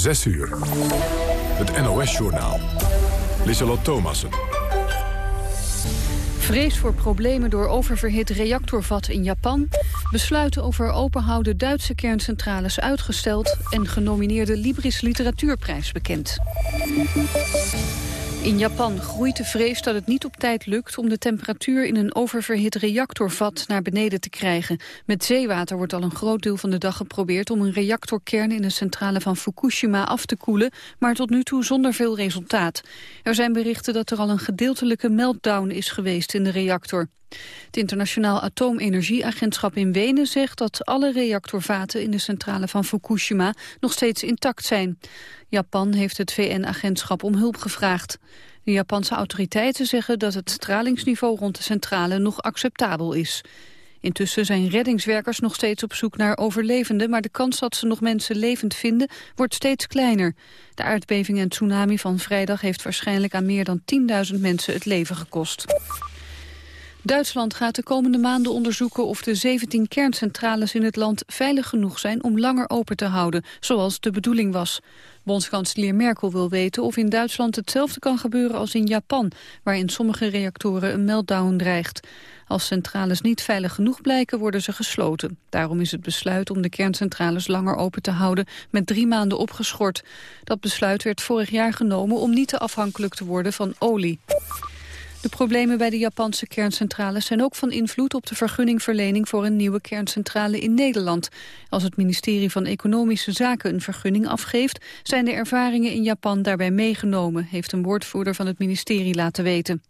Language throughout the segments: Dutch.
6 uur. Het NOS-journaal. Lissalot Thomassen. Vrees voor problemen door oververhit reactorvat in Japan... besluiten over openhouden Duitse kerncentrales uitgesteld... en genomineerde Libris Literatuurprijs bekend. In Japan groeit de vrees dat het niet op tijd lukt om de temperatuur in een oververhit reactorvat naar beneden te krijgen. Met zeewater wordt al een groot deel van de dag geprobeerd om een reactorkern in de centrale van Fukushima af te koelen, maar tot nu toe zonder veel resultaat. Er zijn berichten dat er al een gedeeltelijke meltdown is geweest in de reactor. Het Internationaal Atoomenergieagentschap in Wenen zegt dat alle reactorvaten in de centrale van Fukushima nog steeds intact zijn. Japan heeft het VN-agentschap om hulp gevraagd. De Japanse autoriteiten zeggen dat het stralingsniveau rond de centrale nog acceptabel is. Intussen zijn reddingswerkers nog steeds op zoek naar overlevenden... maar de kans dat ze nog mensen levend vinden wordt steeds kleiner. De aardbeving en tsunami van vrijdag heeft waarschijnlijk aan meer dan 10.000 mensen het leven gekost. Duitsland gaat de komende maanden onderzoeken of de 17 kerncentrales in het land veilig genoeg zijn om langer open te houden, zoals de bedoeling was. Bondskanselier Merkel wil weten of in Duitsland hetzelfde kan gebeuren als in Japan, waar in sommige reactoren een meltdown dreigt. Als centrales niet veilig genoeg blijken, worden ze gesloten. Daarom is het besluit om de kerncentrales langer open te houden met drie maanden opgeschort. Dat besluit werd vorig jaar genomen om niet te afhankelijk te worden van olie. De problemen bij de Japanse kerncentrales zijn ook van invloed op de vergunningverlening voor een nieuwe kerncentrale in Nederland. Als het ministerie van Economische Zaken een vergunning afgeeft, zijn de ervaringen in Japan daarbij meegenomen, heeft een woordvoerder van het ministerie laten weten.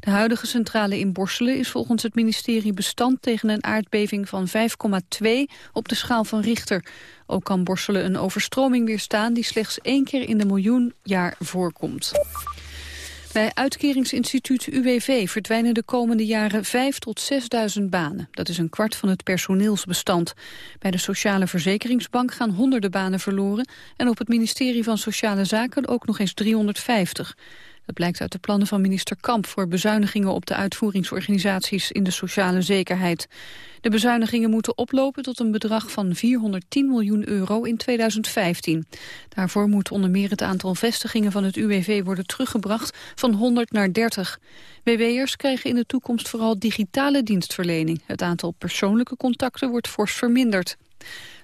De huidige centrale in Borselen is volgens het ministerie bestand tegen een aardbeving van 5,2 op de schaal van Richter. Ook kan Borselen een overstroming weerstaan die slechts één keer in de miljoen jaar voorkomt. Bij uitkeringsinstituut UWV verdwijnen de komende jaren 5 tot 6.000 banen. Dat is een kwart van het personeelsbestand. Bij de Sociale Verzekeringsbank gaan honderden banen verloren... en op het ministerie van Sociale Zaken ook nog eens 350. Dat blijkt uit de plannen van minister Kamp voor bezuinigingen op de uitvoeringsorganisaties in de sociale zekerheid. De bezuinigingen moeten oplopen tot een bedrag van 410 miljoen euro in 2015. Daarvoor moet onder meer het aantal vestigingen van het UWV worden teruggebracht van 100 naar 30. WW'ers krijgen in de toekomst vooral digitale dienstverlening. Het aantal persoonlijke contacten wordt fors verminderd.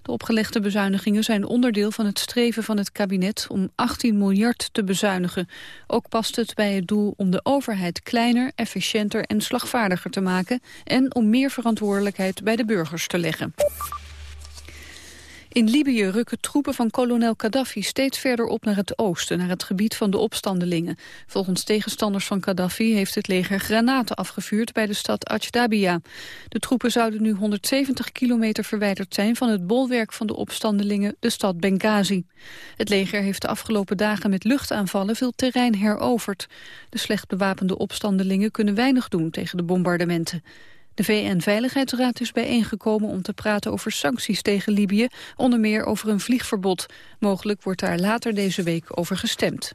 De opgelegde bezuinigingen zijn onderdeel van het streven van het kabinet om 18 miljard te bezuinigen. Ook past het bij het doel om de overheid kleiner, efficiënter en slagvaardiger te maken en om meer verantwoordelijkheid bij de burgers te leggen. In Libië rukken troepen van kolonel Gaddafi steeds verder op naar het oosten, naar het gebied van de opstandelingen. Volgens tegenstanders van Gaddafi heeft het leger granaten afgevuurd bij de stad Ajdabia. De troepen zouden nu 170 kilometer verwijderd zijn van het bolwerk van de opstandelingen, de stad Benghazi. Het leger heeft de afgelopen dagen met luchtaanvallen veel terrein heroverd. De slecht bewapende opstandelingen kunnen weinig doen tegen de bombardementen. De VN-veiligheidsraad is bijeengekomen om te praten over sancties tegen Libië, onder meer over een vliegverbod. Mogelijk wordt daar later deze week over gestemd.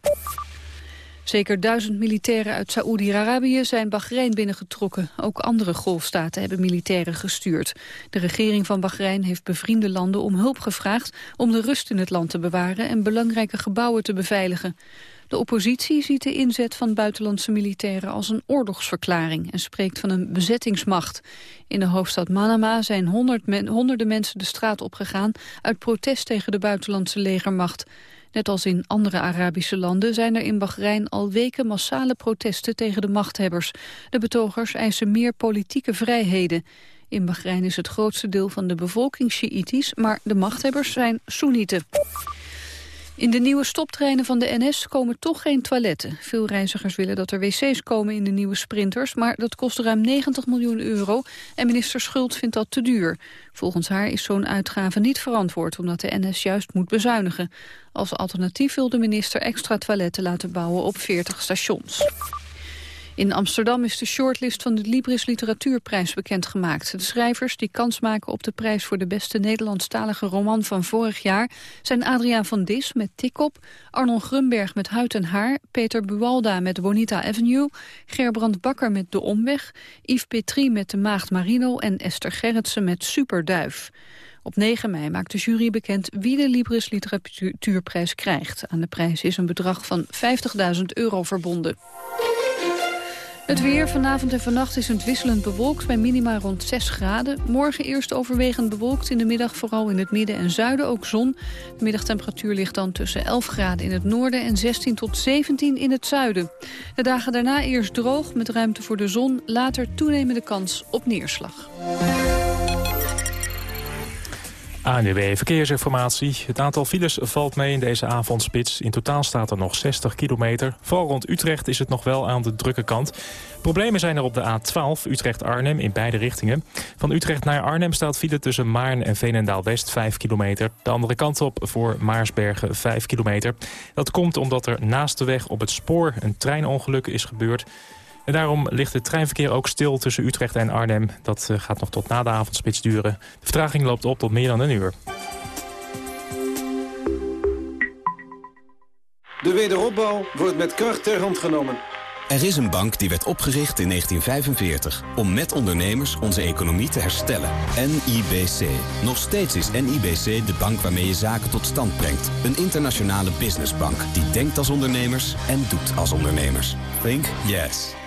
Zeker duizend militairen uit Saoedi-Arabië zijn Bahrein binnengetrokken. Ook andere golfstaten hebben militairen gestuurd. De regering van Bahrein heeft bevriende landen om hulp gevraagd... om de rust in het land te bewaren en belangrijke gebouwen te beveiligen. De oppositie ziet de inzet van buitenlandse militairen als een oorlogsverklaring en spreekt van een bezettingsmacht. In de hoofdstad Manama zijn honderden mensen de straat opgegaan uit protest tegen de buitenlandse legermacht. Net als in andere Arabische landen zijn er in Bahrein al weken massale protesten tegen de machthebbers. De betogers eisen meer politieke vrijheden. In Bahrein is het grootste deel van de bevolking Sjiïtisch, maar de machthebbers zijn Soenieten. In de nieuwe stoptreinen van de NS komen toch geen toiletten. Veel reizigers willen dat er wc's komen in de nieuwe sprinters... maar dat kost ruim 90 miljoen euro en minister Schult vindt dat te duur. Volgens haar is zo'n uitgave niet verantwoord... omdat de NS juist moet bezuinigen. Als alternatief wil de minister extra toiletten laten bouwen op 40 stations. In Amsterdam is de shortlist van de Libris Literatuurprijs bekendgemaakt. De schrijvers die kans maken op de prijs voor de beste Nederlandstalige roman van vorig jaar zijn Adriaan van Dis met Tikop, Arnold Grunberg met Huid en Haar, Peter Buwalda met Bonita Avenue, Gerbrand Bakker met De Omweg, Yves Petrie met De Maagd Marino en Esther Gerritsen met Superduif. Op 9 mei maakt de jury bekend wie de Libris Literatuurprijs krijgt. Aan de prijs is een bedrag van 50.000 euro verbonden. Het weer vanavond en vannacht is het wisselend bewolkt bij minima rond 6 graden. Morgen eerst overwegend bewolkt, in de middag vooral in het midden en zuiden ook zon. De middagtemperatuur ligt dan tussen 11 graden in het noorden en 16 tot 17 in het zuiden. De dagen daarna eerst droog met ruimte voor de zon, later toenemende kans op neerslag. ANWB Verkeersinformatie. Het aantal files valt mee in deze avondspits. In totaal staat er nog 60 kilometer. Vooral rond Utrecht is het nog wel aan de drukke kant. Problemen zijn er op de A12 Utrecht-Arnhem in beide richtingen. Van Utrecht naar Arnhem staat file tussen Maarn en Veenendaal-West 5 kilometer. De andere kant op voor Maarsbergen 5 kilometer. Dat komt omdat er naast de weg op het spoor een treinongeluk is gebeurd. En daarom ligt het treinverkeer ook stil tussen Utrecht en Arnhem. Dat eh, gaat nog tot na de avondspits duren. De vertraging loopt op tot meer dan een uur. De wederopbouw wordt met kracht ter hand genomen. Er is een bank die werd opgericht in 1945 om met ondernemers onze economie te herstellen. NIBC. Nog steeds is NIBC de bank waarmee je zaken tot stand brengt. Een internationale businessbank die denkt als ondernemers en doet als ondernemers. Think yes.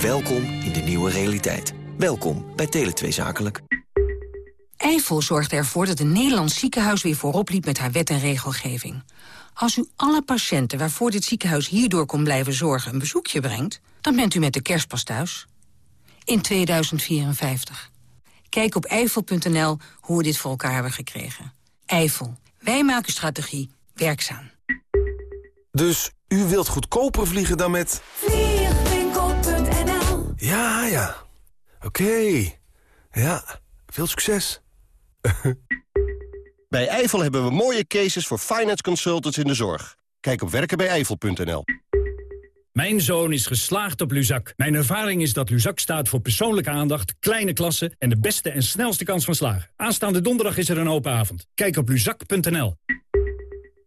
Welkom in de nieuwe realiteit. Welkom bij Tele2 Zakelijk. Eiffel zorgde ervoor dat een Nederlands ziekenhuis weer voorop liep met haar wet en regelgeving. Als u alle patiënten waarvoor dit ziekenhuis hierdoor kon blijven zorgen een bezoekje brengt, dan bent u met de kerstpas thuis. In 2054. Kijk op eiffel.nl hoe we dit voor elkaar hebben gekregen. Eiffel. Wij maken strategie werkzaam. Dus u wilt goedkoper vliegen dan met... Ja, ja. Oké. Ja, veel succes. Bij Eiffel hebben we mooie cases voor finance consultants in de zorg. Kijk op werkenbijeifel.nl. Mijn zoon is geslaagd op Luzak. Mijn ervaring is dat Luzak staat voor persoonlijke aandacht, kleine klassen... en de beste en snelste kans van slagen. Aanstaande donderdag is er een open avond. Kijk op luzak.nl.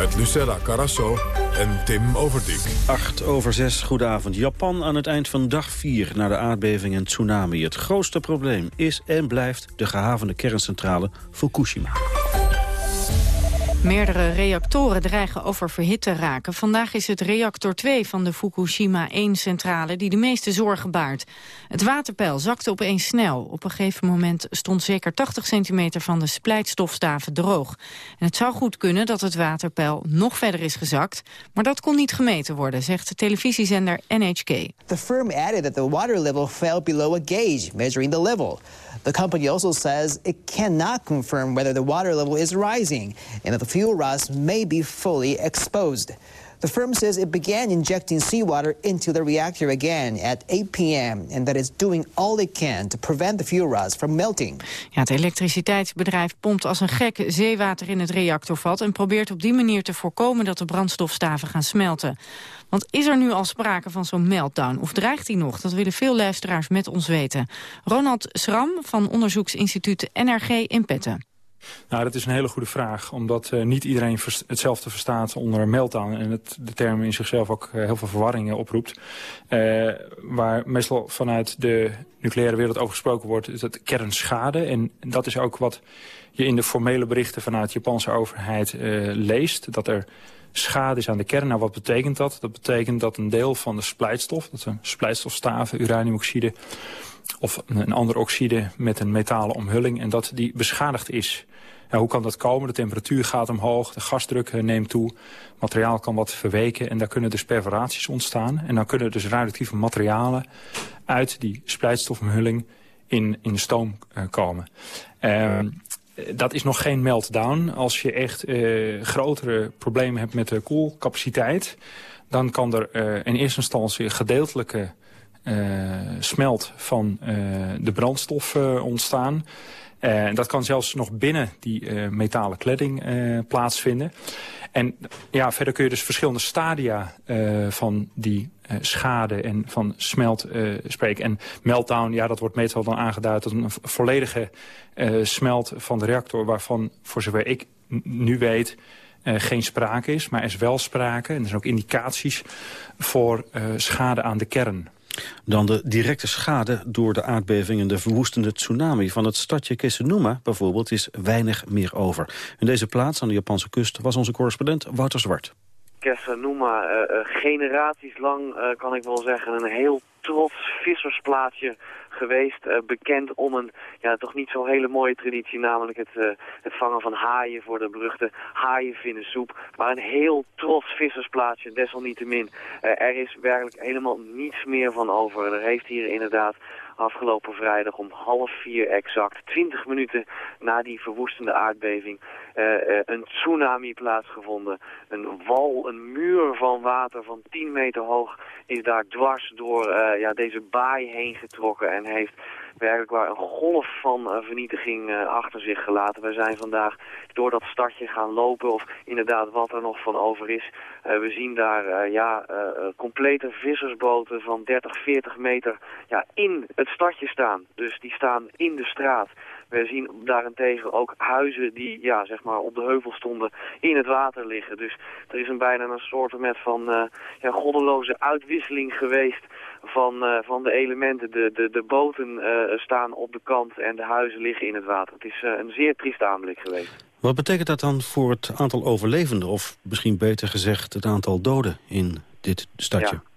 Met Lucella Carasso en Tim Overdijk. 8 over 6, goedenavond. Japan aan het eind van dag 4 na de aardbeving en tsunami. Het grootste probleem is en blijft de gehavende kerncentrale Fukushima. Meerdere reactoren dreigen oververhit te raken. Vandaag is het reactor 2 van de Fukushima 1-centrale die de meeste zorgen baart. Het waterpeil zakte opeens snel. Op een gegeven moment stond zeker 80 centimeter van de splijtstofstaven droog. En het zou goed kunnen dat het waterpeil nog verder is gezakt. Maar dat kon niet gemeten worden, zegt de televisiezender NHK. The firm added that the water level fell below a gauge, measuring the level. The company also says it cannot confirm whether the water level is rising and that the fuel rods may be fully exposed. The firm says it began injecting seawater into the reactor again at 8 p.m. and that it's doing all it can to prevent the fuel rods from melting. Ja, het elektriciteitsbedrijf pompt als een gek zeewater in het reactorvat... en probeert op die manier te voorkomen dat de brandstofstaven gaan smelten. Want is er nu al sprake van zo'n meltdown? Of dreigt die nog? Dat willen veel luisteraars met ons weten. Ronald Schram van onderzoeksinstituut NRG in Petten. Nou, dat is een hele goede vraag. Omdat uh, niet iedereen hetzelfde verstaat onder meltdown. En het, de term in zichzelf ook uh, heel veel verwarringen oproept. Uh, waar meestal vanuit de nucleaire wereld over gesproken wordt... is dat kernschade. En dat is ook wat je in de formele berichten vanuit de Japanse overheid leest. Dat er schade is aan de kern. Nou, wat betekent dat? Dat betekent dat een deel van de splijtstof... dat zijn splijtstofstaven, uraniumoxide of een andere oxide met een metalen omhulling... en dat die beschadigd is. Ja, hoe kan dat komen? De temperatuur gaat omhoog, de gasdruk neemt toe, materiaal kan wat verweken en daar kunnen dus perforaties ontstaan. En dan kunnen dus radioactieve materialen uit die splijtstofomhulling in, in stoom komen. Uh, dat is nog geen meltdown. Als je echt uh, grotere problemen hebt met de koelcapaciteit... dan kan er uh, in eerste instantie gedeeltelijke uh, smelt van de brandstof ontstaan. En dat kan zelfs nog binnen die metalen kledding plaatsvinden. En ja, verder kun je dus verschillende stadia van die schade en van smelt spreken. En meltdown, ja, dat wordt meestal dan aangeduid als een volledige smelt van de reactor... waarvan, voor zover ik nu weet, geen sprake is. Maar er is wel sprake, en er zijn ook indicaties voor schade aan de kern. Dan de directe schade door de aardbeving en de verwoestende tsunami. Van het stadje Kesenuma bijvoorbeeld is weinig meer over. In deze plaats aan de Japanse kust was onze correspondent Wouter Zwart. Kessanuma, uh, uh, generaties lang uh, kan ik wel zeggen, een heel trots vissersplaatsje geweest. Uh, bekend om een ja, toch niet zo hele mooie traditie, namelijk het, uh, het vangen van haaien voor de beruchte haaienvinnensoep. Maar een heel trots vissersplaatsje, desalniettemin. Uh, er is werkelijk helemaal niets meer van over. Er heeft hier inderdaad afgelopen vrijdag om half vier exact, 20 minuten na die verwoestende aardbeving, uh, uh, een tsunami plaatsgevonden. Een wal, een muur van water van 10 meter hoog is daar dwars door uh, ja, deze baai heen getrokken en heeft werkelijk waar een golf van uh, vernietiging uh, achter zich gelaten. We zijn vandaag door dat stadje gaan lopen of inderdaad wat er nog van over is. Uh, we zien daar ja, complete vissersboten van 30, 40 meter ja, in het stadje staan. Dus die staan in de straat. We zien daarentegen ook huizen die ja, zeg maar op de heuvel stonden in het water liggen. Dus er is een bijna een soort met van ja, goddeloze uitwisseling geweest van, uh, van de elementen. De, de, de boten uh, staan op de kant en de huizen liggen in het water. Het is een zeer triest aanblik geweest. Wat betekent dat dan voor het aantal overlevenden? Of misschien beter gezegd het aantal doden in dit stadje? Ja.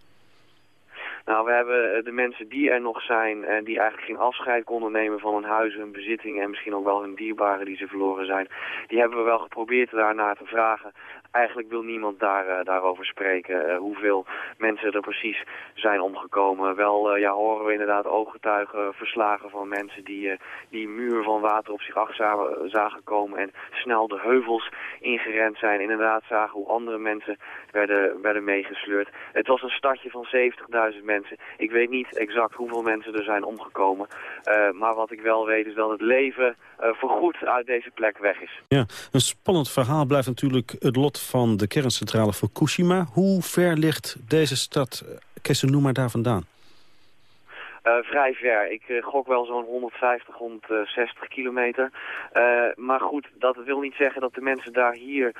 Nou, we hebben de mensen die er nog zijn en die eigenlijk geen afscheid konden nemen van hun huis, hun bezitting en misschien ook wel hun dierbaren die ze verloren zijn. Die hebben we wel geprobeerd daarnaar te vragen. Eigenlijk wil niemand daar, uh, daarover spreken. Uh, hoeveel mensen er precies zijn omgekomen. Wel uh, ja, horen we inderdaad ooggetuigen, verslagen van mensen die die muur van water op zich af zagen, zagen komen en snel de heuvels ingerend zijn. Inderdaad zagen hoe andere mensen werden, werden meegesleurd. Het was een stadje van 70.000 mensen. Ik weet niet exact hoeveel mensen er zijn omgekomen. maar wat ik wel weet is dat het leven voorgoed uit deze plek weg is. Ja, een spannend verhaal blijft natuurlijk het lot van de kerncentrale Fukushima. Hoe ver ligt deze stad Kessenuma daar vandaan? Uh, vrij ver. Ik uh, gok wel zo'n 150, 160 kilometer. Uh, maar goed, dat wil niet zeggen dat de mensen daar hier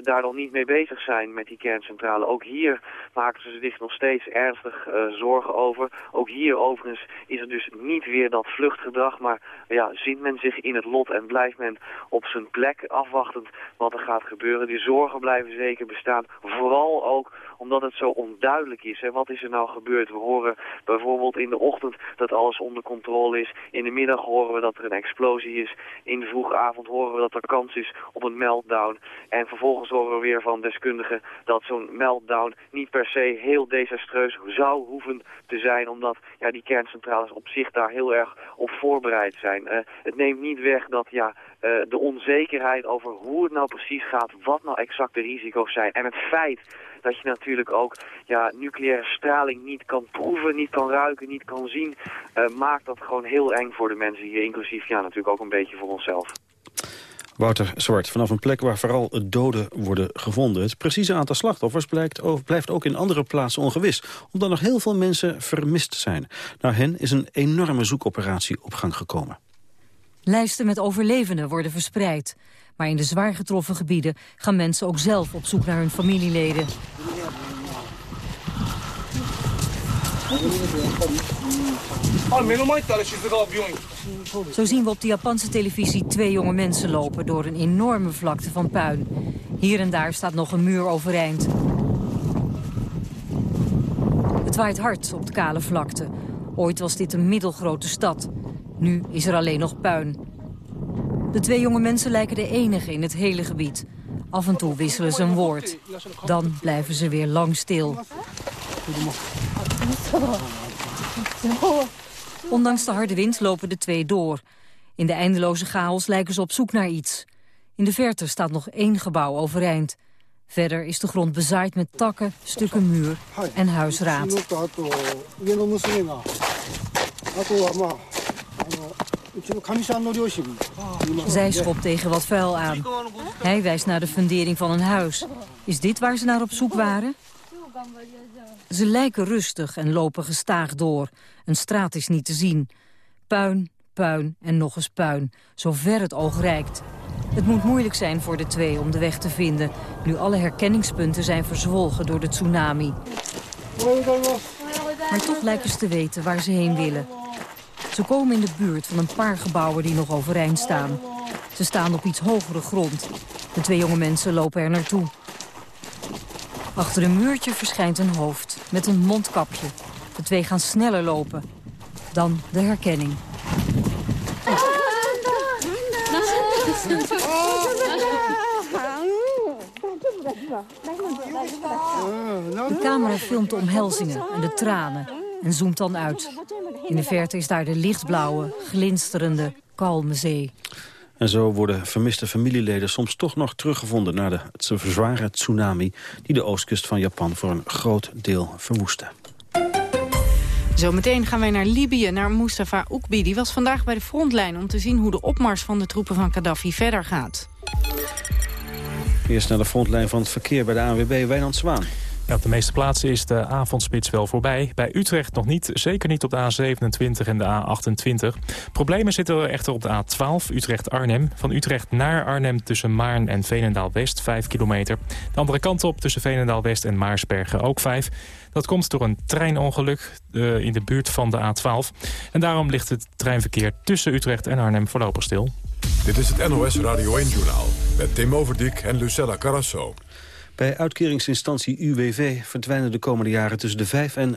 daar nog niet mee bezig zijn met die kerncentrale. Ook hier maken ze zich nog steeds ernstig zorgen over. Ook hier overigens is er dus niet weer dat vluchtgedrag, maar ja, ziet men zich in het lot en blijft men op zijn plek afwachtend wat er gaat gebeuren. Die zorgen blijven zeker bestaan. Vooral ook omdat het zo onduidelijk is. Hè. Wat is er nou gebeurd? We horen bijvoorbeeld in de ochtend dat alles onder controle is. In de middag horen we dat er een explosie is. In de vroege avond horen we dat er kans is op een meltdown. En vervolgens horen we weer van deskundigen dat zo'n meltdown niet per se heel desastreus zou hoeven te zijn. Omdat ja, die kerncentrales op zich daar heel erg op voorbereid zijn. Het neemt niet weg dat ja, uh, de onzekerheid over hoe het nou precies gaat, wat nou exact de risico's zijn. En het feit dat je natuurlijk ook ja, nucleaire straling niet kan proeven, niet kan ruiken, niet kan zien, uh, maakt dat gewoon heel eng voor de mensen hier, inclusief ja, natuurlijk ook een beetje voor onszelf. Wouter Zwart, vanaf een plek waar vooral doden worden gevonden. Het precieze aantal slachtoffers blijkt, blijft ook in andere plaatsen ongewis... omdat nog heel veel mensen vermist zijn. Naar hen is een enorme zoekoperatie op gang gekomen. Lijsten met overlevenden worden verspreid. Maar in de zwaar getroffen gebieden gaan mensen ook zelf op zoek naar hun familieleden. Zo zien we op de Japanse televisie twee jonge mensen lopen door een enorme vlakte van puin. Hier en daar staat nog een muur overeind. Het waait hard op de kale vlakte. Ooit was dit een middelgrote stad. Nu is er alleen nog puin. De twee jonge mensen lijken de enige in het hele gebied. Af en toe wisselen ze een woord. Dan blijven ze weer lang stil. Ondanks de harde wind lopen de twee door. In de eindeloze chaos lijken ze op zoek naar iets. In de verte staat nog één gebouw overeind. Verder is de grond bezaaid met takken, stukken muur en huisraad. Zij schopt tegen wat vuil aan. Hij wijst naar de fundering van een huis. Is dit waar ze naar op zoek waren? Ze lijken rustig en lopen gestaag door. Een straat is niet te zien. Puin, puin en nog eens puin, zover het oog reikt. Het moet moeilijk zijn voor de twee om de weg te vinden... nu alle herkenningspunten zijn verzwolgen door de tsunami. Maar toch lijken ze te weten waar ze heen willen. Ze komen in de buurt van een paar gebouwen die nog overeind staan. Ze staan op iets hogere grond. De twee jonge mensen lopen er naartoe. Achter een muurtje verschijnt een hoofd met een mondkapje. De twee gaan sneller lopen. Dan de herkenning. De camera filmt de omhelzingen en de tranen en zoomt dan uit. In de verte is daar de lichtblauwe, glinsterende, kalme zee. En zo worden vermiste familieleden soms toch nog teruggevonden... na de zware tsunami die de oostkust van Japan voor een groot deel verwoestte. Zometeen gaan wij naar Libië, naar Mustafa Oekbi. Die was vandaag bij de frontlijn om te zien hoe de opmars van de troepen van Gaddafi verder gaat. Eerst naar de frontlijn van het verkeer bij de ANWB, Wijnand Zwaan. Op de meeste plaatsen is de avondspits wel voorbij. Bij Utrecht nog niet, zeker niet op de A27 en de A28. Problemen zitten echter op de A12 Utrecht-Arnhem. Van Utrecht naar Arnhem tussen Maarn en Veenendaal-West 5 kilometer. De andere kant op tussen Veenendaal-West en Maarsbergen ook 5. Dat komt door een treinongeluk uh, in de buurt van de A12. En daarom ligt het treinverkeer tussen Utrecht en Arnhem voorlopig stil. Dit is het NOS Radio 1-journaal met Tim Overdijk en Lucella Carrasso. Bij uitkeringsinstantie UWV verdwijnen de komende jaren tussen de 5 en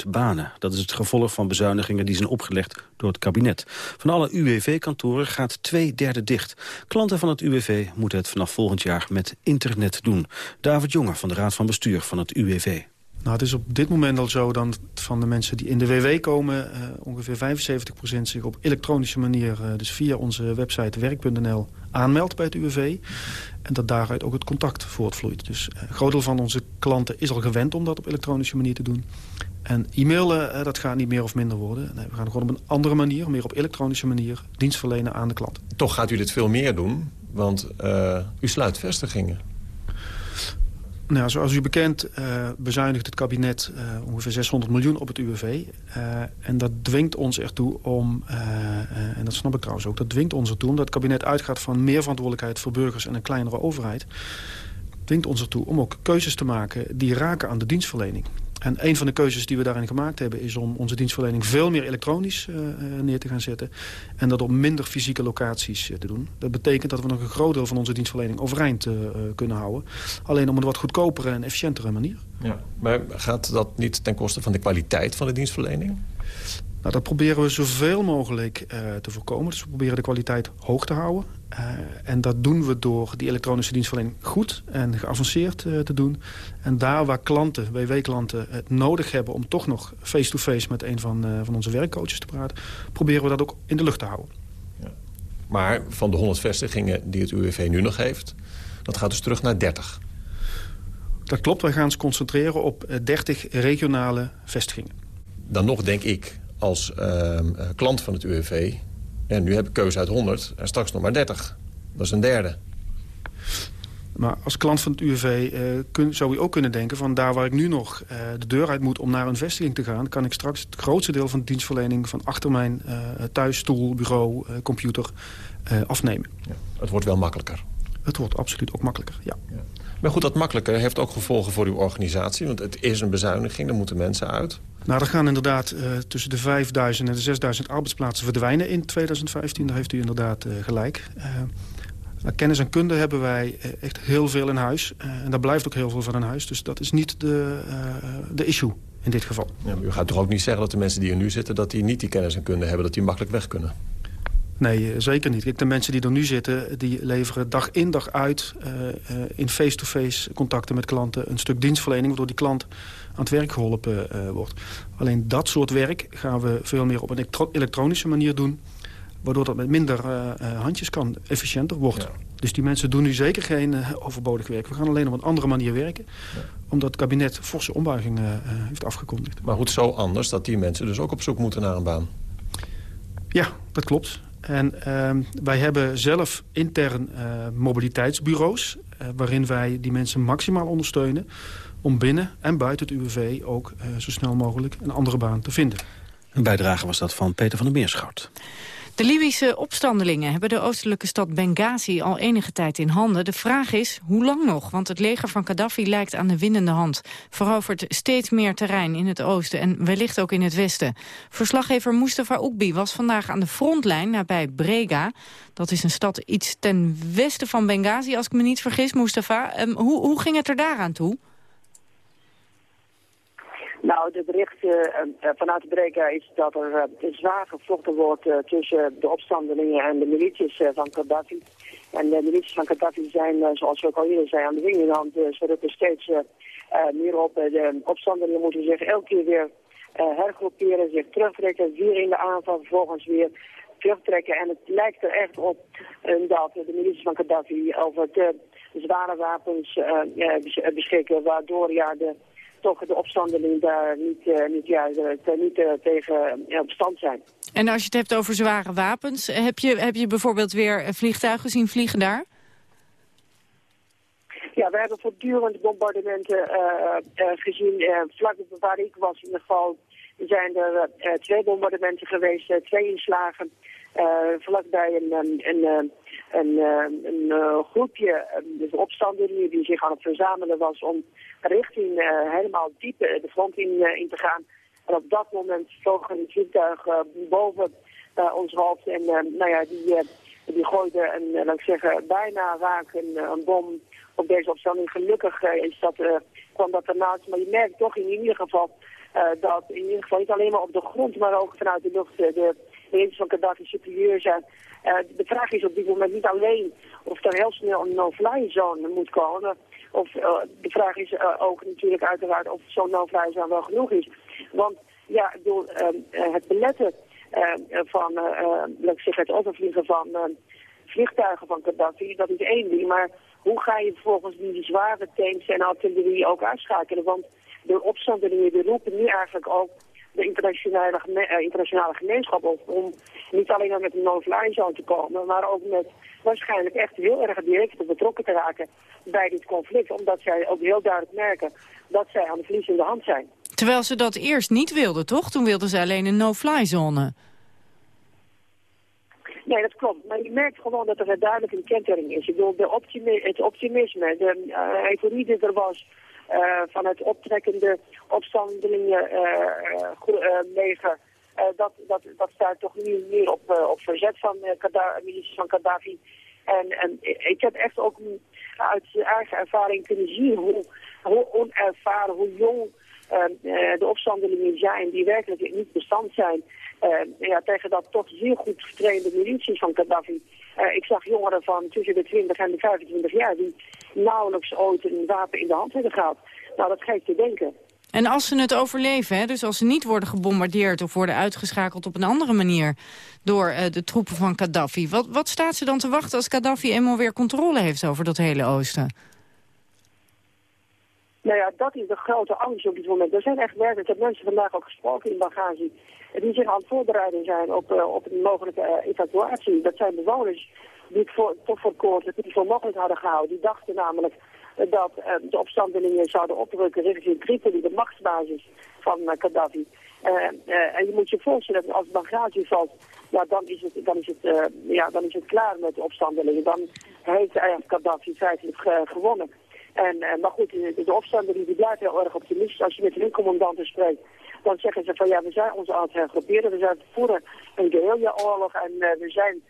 6.000 banen. Dat is het gevolg van bezuinigingen die zijn opgelegd door het kabinet. Van alle UWV-kantoren gaat twee derde dicht. Klanten van het UWV moeten het vanaf volgend jaar met internet doen. David Jonge van de Raad van Bestuur van het UWV. Nou, het is op dit moment al zo dat van de mensen die in de WW komen... Uh, ongeveer 75% zich op elektronische manier, uh, dus via onze website werk.nl, aanmeldt bij het UWV. En dat daaruit ook het contact voortvloeit. Dus uh, een groot deel van onze klanten is al gewend om dat op elektronische manier te doen. En e-mailen, dat gaat niet meer of minder worden. Nee, we gaan gewoon op een andere manier, meer op elektronische manier... dienst verlenen aan de klant. Toch gaat u dit veel meer doen, want u sluit vestigingen. Nou, zoals u bekend uh, bezuinigt het kabinet uh, ongeveer 600 miljoen op het UWV. Uh, en dat dwingt ons ertoe om, en dat snap ik trouwens ook... dat dwingt ons ertoe omdat het kabinet uitgaat van meer verantwoordelijkheid voor burgers en een kleinere overheid... dwingt ons ertoe om ook keuzes te maken die raken aan de dienstverlening. En een van de keuzes die we daarin gemaakt hebben... is om onze dienstverlening veel meer elektronisch uh, neer te gaan zetten. En dat op minder fysieke locaties uh, te doen. Dat betekent dat we nog een groot deel van onze dienstverlening overeind uh, kunnen houden. Alleen op een wat goedkopere en efficiëntere manier. Ja, maar gaat dat niet ten koste van de kwaliteit van de dienstverlening? Nou, dat proberen we zoveel mogelijk te voorkomen. Dus we proberen de kwaliteit hoog te houden. Uh, en dat doen we door die elektronische dienstverlening goed en geavanceerd uh, te doen. En daar waar klanten, WW-klanten, het nodig hebben... om toch nog face-to-face -face met een van, van onze werkcoaches te praten... proberen we dat ook in de lucht te houden. Ja. Maar van de 100 vestigingen die het UWV nu nog heeft... dat gaat dus terug naar 30. Dat klopt, wij gaan ons concentreren op 30 regionale vestigingen. Dan nog denk ik als uh, klant van het UWV... En nu heb ik keuze uit 100 en straks nog maar 30. Dat is een derde. Maar als klant van het UWV uh, kun, zou u ook kunnen denken... van daar waar ik nu nog uh, de deur uit moet om naar een vestiging te gaan... kan ik straks het grootste deel van de dienstverlening... van achter mijn uh, thuisstoel, bureau, computer afnemen. Ja. Het wordt wel makkelijker. Het wordt absoluut ook makkelijker, ja. ja. Maar goed, dat makkelijker heeft ook gevolgen voor uw organisatie. Want het is een bezuiniging, er moeten mensen uit. Nou, er gaan inderdaad uh, tussen de 5.000 en de 6.000 arbeidsplaatsen verdwijnen in 2015. Daar heeft u inderdaad uh, gelijk. Uh, kennis en kunde hebben wij echt heel veel in huis. en daar blijft ook heel veel van in huis. Dus dat is niet de, de issue in dit geval. Ja, u gaat toch ook niet zeggen dat de mensen die er nu zitten... dat die niet die kennis en kunde hebben, dat die makkelijk weg kunnen? Nee, zeker niet. Kijk, de mensen die er nu zitten, die leveren dag in dag uit... in face-to-face contacten met klanten een stuk dienstverlening... waardoor die klant aan het werk geholpen wordt. Alleen dat soort werk gaan we veel meer op een elektronische manier doen... waardoor dat met minder handjes kan, efficiënter wordt. Dus die mensen doen nu zeker geen overbodig werk. We gaan alleen op een andere manier werken. Omdat het kabinet forse ombuigingen heeft afgekondigd. Maar goed, zo anders dat die mensen dus ook op zoek moeten naar een baan. Ja, dat klopt. En uh, wij hebben zelf intern uh, mobiliteitsbureaus... Uh, waarin wij die mensen maximaal ondersteunen... om binnen en buiten het UWV ook uh, zo snel mogelijk een andere baan te vinden. Een bijdrage was dat van Peter van der Meerschout. De Libische opstandelingen hebben de oostelijke stad Benghazi al enige tijd in handen. De vraag is, hoe lang nog? Want het leger van Gaddafi lijkt aan de winnende hand. Verovert steeds meer terrein in het oosten en wellicht ook in het westen. Verslaggever Mustafa Oekbi was vandaag aan de frontlijn nabij Brega. Dat is een stad iets ten westen van Benghazi, als ik me niet vergis, Mustafa. Um, hoe, hoe ging het er daaraan toe? Nou, de bericht uh, vanuit de is dat er uh, zwaar gevochten wordt tussen de opstandelingen en de milities van Gaddafi. En de milities van Gaddafi zijn, zoals we ook al eerder zei, aan de wingerhand. ze rukken steeds meer op. De opstandelingen moeten zich elke keer weer hergroeperen, zich terugtrekken, weer in de aanval, vervolgens weer terugtrekken. En het lijkt er echt op dat de milities van Gaddafi over te zware wapens beschikken, waardoor ja, de toch de opstandelingen daar niet, uh, niet, ja, niet uh, tegen uh, bestand zijn. En als je het hebt over zware wapens, heb je, heb je bijvoorbeeld weer vliegtuigen zien vliegen daar? Ja, we hebben voortdurend bombardementen gezien. vlak waar ik was in ieder geval zijn er twee bombardementen geweest, twee inslagen. vlakbij een, een, een, een, een groepje dus opstandelingen die zich aan het verzamelen was om richting uh, helemaal diep de front in, te gaan. En op dat moment vloog een vliegtuig boven ons hoofd. En nou ja, die, die gooide een, laat ik zeggen, bijna raak een, bom op deze opstelling. Gelukkig is dat, kwam dat ernaast. Maar je merkt toch in ieder geval dat in ieder geval niet alleen maar op de grond, maar ook vanuit de lucht de regels van Gaddafi superieur zijn. de vraag is op dit moment niet alleen of er heel snel een no-fly zone moet komen. Of uh, de vraag is uh, ook natuurlijk uiteraard of zo'n no-fly zone wel genoeg is. Want ja, door uh, het beletten van, het overvliegen van vliegtuigen van Gaddafi, dat is één ding. Maar hoe ga je vervolgens die zware tanks en artillerie ook uitschakelen? Want de opstandelingen die roepen nu eigenlijk ook de internationale, uh, internationale gemeenschap op om niet alleen maar met een no-fly zone te komen, maar ook met waarschijnlijk echt heel erg direct betrokken te raken bij dit conflict. Omdat zij ook heel duidelijk merken dat zij aan de verliezende hand zijn. Terwijl ze dat eerst niet wilden, toch? Toen wilden ze alleen een no-fly zone. Nee, dat klopt. Maar je merkt gewoon dat er duidelijk een kentering is. Ik bedoel, de optimi het optimisme, de uh, euforie die er was uh, van het optrekkende opstandelingenleger... Uh, dat, dat, dat staat toch nu meer op, op verzet van uh, van Gaddafi. En, en ik heb echt ook uit eigen ervaring kunnen zien hoe, hoe onervaren, hoe jong de opstandelingen zijn die werkelijk niet bestand zijn ja, tegen dat toch zeer goed getrainde milities van Gaddafi. Uh, ik zag jongeren van tussen de 20 en de 25 jaar die nauwelijks ooit een wapen in de hand hebben gehad. Nou, dat geeft te denken. En als ze het overleven, hè, dus als ze niet worden gebombardeerd... of worden uitgeschakeld op een andere manier door uh, de troepen van Gaddafi... Wat, wat staat ze dan te wachten als Gaddafi eenmaal weer controle heeft over dat hele oosten? Nou ja, dat is de grote angst op dit moment. Er zijn echt werkelijk, ik heb mensen vandaag ook gesproken in Benghazi... die zich aan het voorbereiden zijn op, uh, op een mogelijke uh, evacuatie. Dat zijn bewoners die het voor, toch voor het voor mogelijk hadden gehouden. Die dachten namelijk dat uh, de opstandelingen zouden oprukken richting Tripoli, de machtsbasis van Gaddafi. En je moet je voorstellen dat als valt, ja, dan, is het, dan, is het, ja, dan is het klaar met de opstandelingen. Dan heeft Gaddafi feitelijk gewonnen. En, maar goed, de, de opstandelingen die blijven heel erg optimistisch. Als je met hun commandanten spreekt, dan zeggen ze van ja, we zijn ons aan het hergroeperen. We zijn voeren een guerrilla-oorlog en we zijn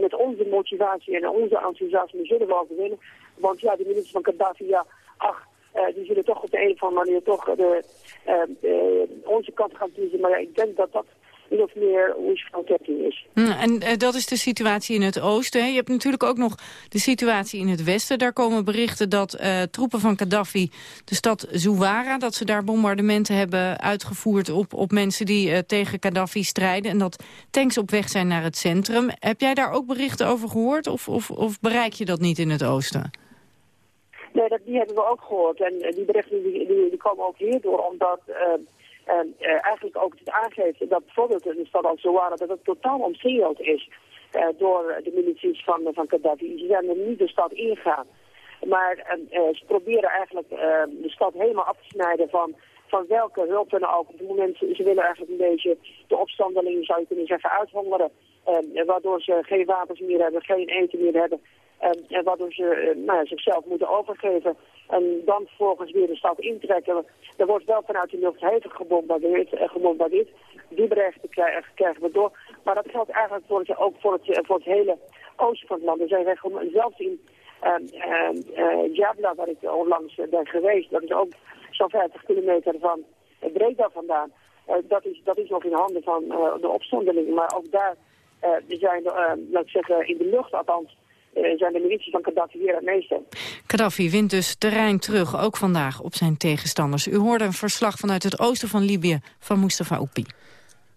met onze motivatie en onze enthousiasme zullen we overwinnen. Want ja, de ministers van Gaddafi, ja, ach, uh, die zullen toch op de een of andere manier toch de, uh, onze kant gaan kiezen. Maar ja, ik denk dat dat min of meer wishful is. Hm, en uh, dat is de situatie in het oosten. Hè? Je hebt natuurlijk ook nog de situatie in het westen. Daar komen berichten dat uh, troepen van Gaddafi de stad Zouara... dat ze daar bombardementen hebben uitgevoerd op, op mensen die uh, tegen Gaddafi strijden... en dat tanks op weg zijn naar het centrum. Heb jij daar ook berichten over gehoord of, of, of bereik je dat niet in het oosten? Nee, dat, die hebben we ook gehoord. En die berichten die, die, die komen ook hierdoor omdat... En uh, eigenlijk ook het aangeeft dat bijvoorbeeld in de stad Al-Zawara dat het totaal omsingeld is uh, door de milities van, van Gaddafi. Ze zijn er niet de stad ingegaan. Maar uh, ze proberen eigenlijk de stad helemaal af te snijden van, van welke hulp dan ook. Op het moment, ze willen eigenlijk een beetje de opstandelingen, zou je kunnen zeggen, uithongeren. Waardoor ze geen wapens meer hebben, geen eten meer hebben. en waardoor ze nou, zichzelf moeten overgeven en dan vervolgens weer de stad intrekken. Er wordt wel vanuit de lucht hevig gebombardeerd. Uh, gebombardeerd. Die berichten krijgen, we door. Maar dat geldt eigenlijk voor het, ook voor het, voor het hele oosten van het land. Er zijn zelfs in uh, Jabla, waar ik onlangs ben geweest, dat is ook zo'n 50 kilometer van Breda vandaan. dat, is, dat is nog in handen van de opstandelingen. Maar ook daar zijn, laat ik zeggen, in de lucht althans, eh, zijn de milities van Gaddafi weer het meeste. Gaddafi wint dus terrein terug, ook vandaag, op zijn tegenstanders. U hoorde een verslag vanuit het oosten van Libië van Mustafa Oupi.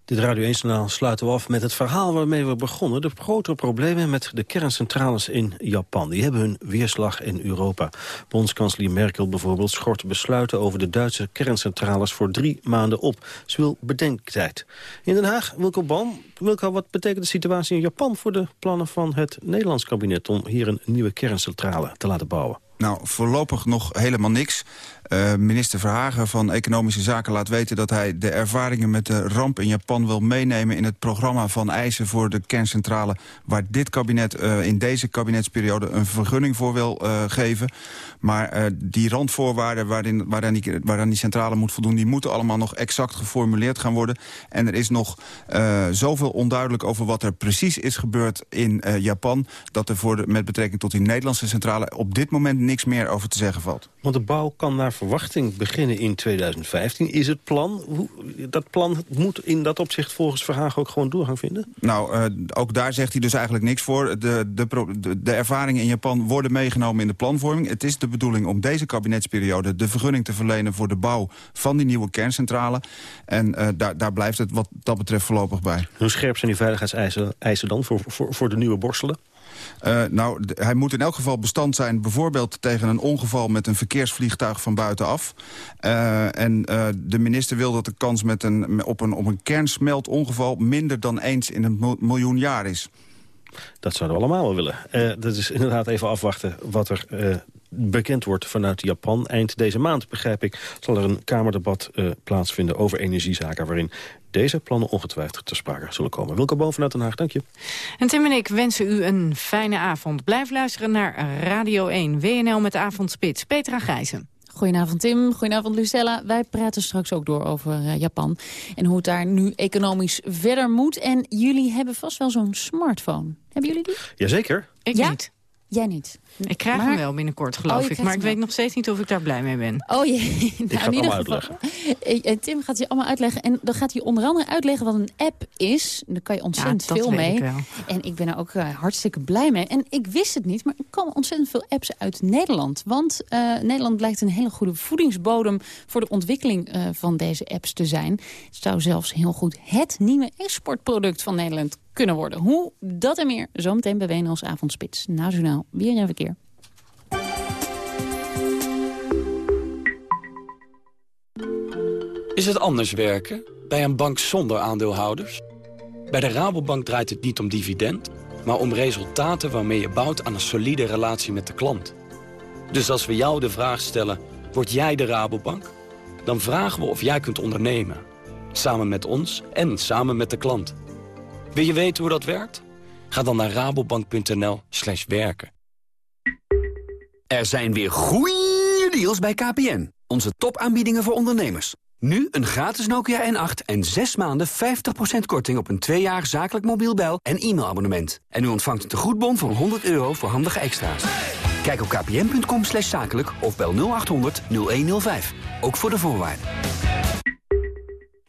Dit Radio 1-journaal sluiten we af met het verhaal waarmee we begonnen. De grotere problemen met de kerncentrales in Japan. Die hebben hun weerslag in Europa. Bondskanselier Merkel bijvoorbeeld schort besluiten over de Duitse kerncentrales voor drie maanden op. Ze wil bedenktijd. In Den Haag, Wilco Ban. Wilco, wat betekent de situatie in Japan voor de plannen van het Nederlands kabinet... om hier een nieuwe kerncentrale te laten bouwen? Nou, voorlopig nog helemaal niks. Uh, minister Verhagen van Economische Zaken laat weten dat hij de ervaringen met de ramp in Japan wil meenemen in het programma van eisen voor de kerncentrale waar dit kabinet uh, in deze kabinetsperiode een vergunning voor wil uh, geven. Maar die randvoorwaarden waarin, waaraan, die, die centrale moet voldoen, die moeten allemaal nog exact geformuleerd gaan worden. En er is nog zoveel onduidelijk over wat er precies is gebeurd in Japan, dat er voor de, met betrekking tot die Nederlandse centrale op dit moment niks meer over te zeggen valt. Want de bouw kan naar verwachting beginnen in 2015. Is het plan, dat plan moet in dat opzicht volgens Verhagen ook gewoon doorgang vinden? Nou, uh, ook daar zegt hij dus eigenlijk niks voor. De, de, de, de, ervaringen in Japan worden meegenomen in de planvorming. Het is de bedoeling om deze kabinetsperiode de vergunning te verlenen... voor de bouw van die nieuwe kerncentrale. En uh, daar, daar blijft het wat dat betreft voorlopig bij. Hoe scherp zijn die veiligheidseisen eisen dan voor, voor, voor de nieuwe borstelen? Uh, nou, hij moet in elk geval bestand zijn... bijvoorbeeld tegen een ongeval met een verkeersvliegtuig van buitenaf. Uh, en uh, de minister wil dat de kans met een, op, een, op een kernsmeltongeval... minder dan eens in een miljoen jaar is. Dat zouden we allemaal wel willen. Dat is inderdaad even afwachten wat er bekend wordt vanuit Japan. Eind deze maand, begrijp ik, zal er een Kamerdebat uh, plaatsvinden over energiezaken... waarin deze plannen ongetwijfeld ter sprake zullen komen. Wilco Boven vanuit Den Haag, dank je. En Tim en ik wensen u een fijne avond. Blijf luisteren naar Radio 1, WNL met Avondspits. Petra Gijzen. Goedenavond Tim, goedenavond Lucella. Wij praten straks ook door over uh, Japan en hoe het daar nu economisch verder moet. En jullie hebben vast wel zo'n smartphone. Hebben jullie die? Jazeker. Ik ja? niet. Jij niet. Ik krijg maar... hem wel binnenkort, geloof oh, ik. Maar ik weet nog steeds niet of ik daar blij mee ben. Oh jee. Nou, ik ga het allemaal uitleggen. En Tim gaat je allemaal uitleggen. En dan gaat hij onder andere uitleggen wat een app is. Daar kan je ontzettend ja, veel mee. Ik wel. En ik ben er ook uh, hartstikke blij mee. En ik wist het niet, maar er komen ontzettend veel apps uit Nederland. Want uh, Nederland blijkt een hele goede voedingsbodem... voor de ontwikkeling uh, van deze apps te zijn. Het zou zelfs heel goed het nieuwe exportproduct van Nederland kunnen worden. Hoe, dat en meer, zometeen bij WNL's Avondspits. Nationaal, weer en verkeer. Is het anders werken bij een bank zonder aandeelhouders? Bij de Rabobank draait het niet om dividend, maar om resultaten waarmee je bouwt aan een solide relatie met de klant. Dus als we jou de vraag stellen, word jij de Rabobank? Dan vragen we of jij kunt ondernemen. Samen met ons en samen met de klant. Wil je weten hoe dat werkt? Ga dan naar rabobank.nl slash werken. Er zijn weer goeie deals bij KPN. Onze topaanbiedingen voor ondernemers. Nu een gratis Nokia N8 en 6 maanden 50% korting op een 2 jaar zakelijk mobiel bel- en e-mailabonnement. En u ontvangt een tegoedbon van 100 euro voor handige extra's. Kijk op kpn.com zakelijk of bel 0800 0105. Ook voor de voorwaarden.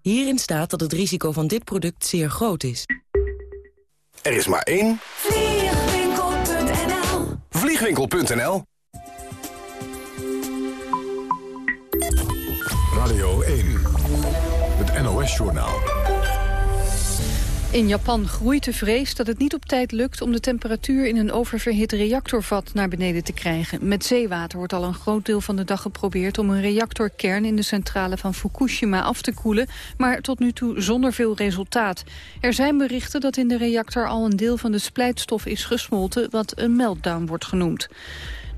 Hierin staat dat het risico van dit product zeer groot is. Er is maar één. Vliegwinkel.nl Vliegwinkel.nl Radio 1. Het NOS-journaal. In Japan groeit de vrees dat het niet op tijd lukt om de temperatuur in een oververhit reactorvat naar beneden te krijgen. Met zeewater wordt al een groot deel van de dag geprobeerd om een reactorkern in de centrale van Fukushima af te koelen, maar tot nu toe zonder veel resultaat. Er zijn berichten dat in de reactor al een deel van de splijtstof is gesmolten, wat een meltdown wordt genoemd.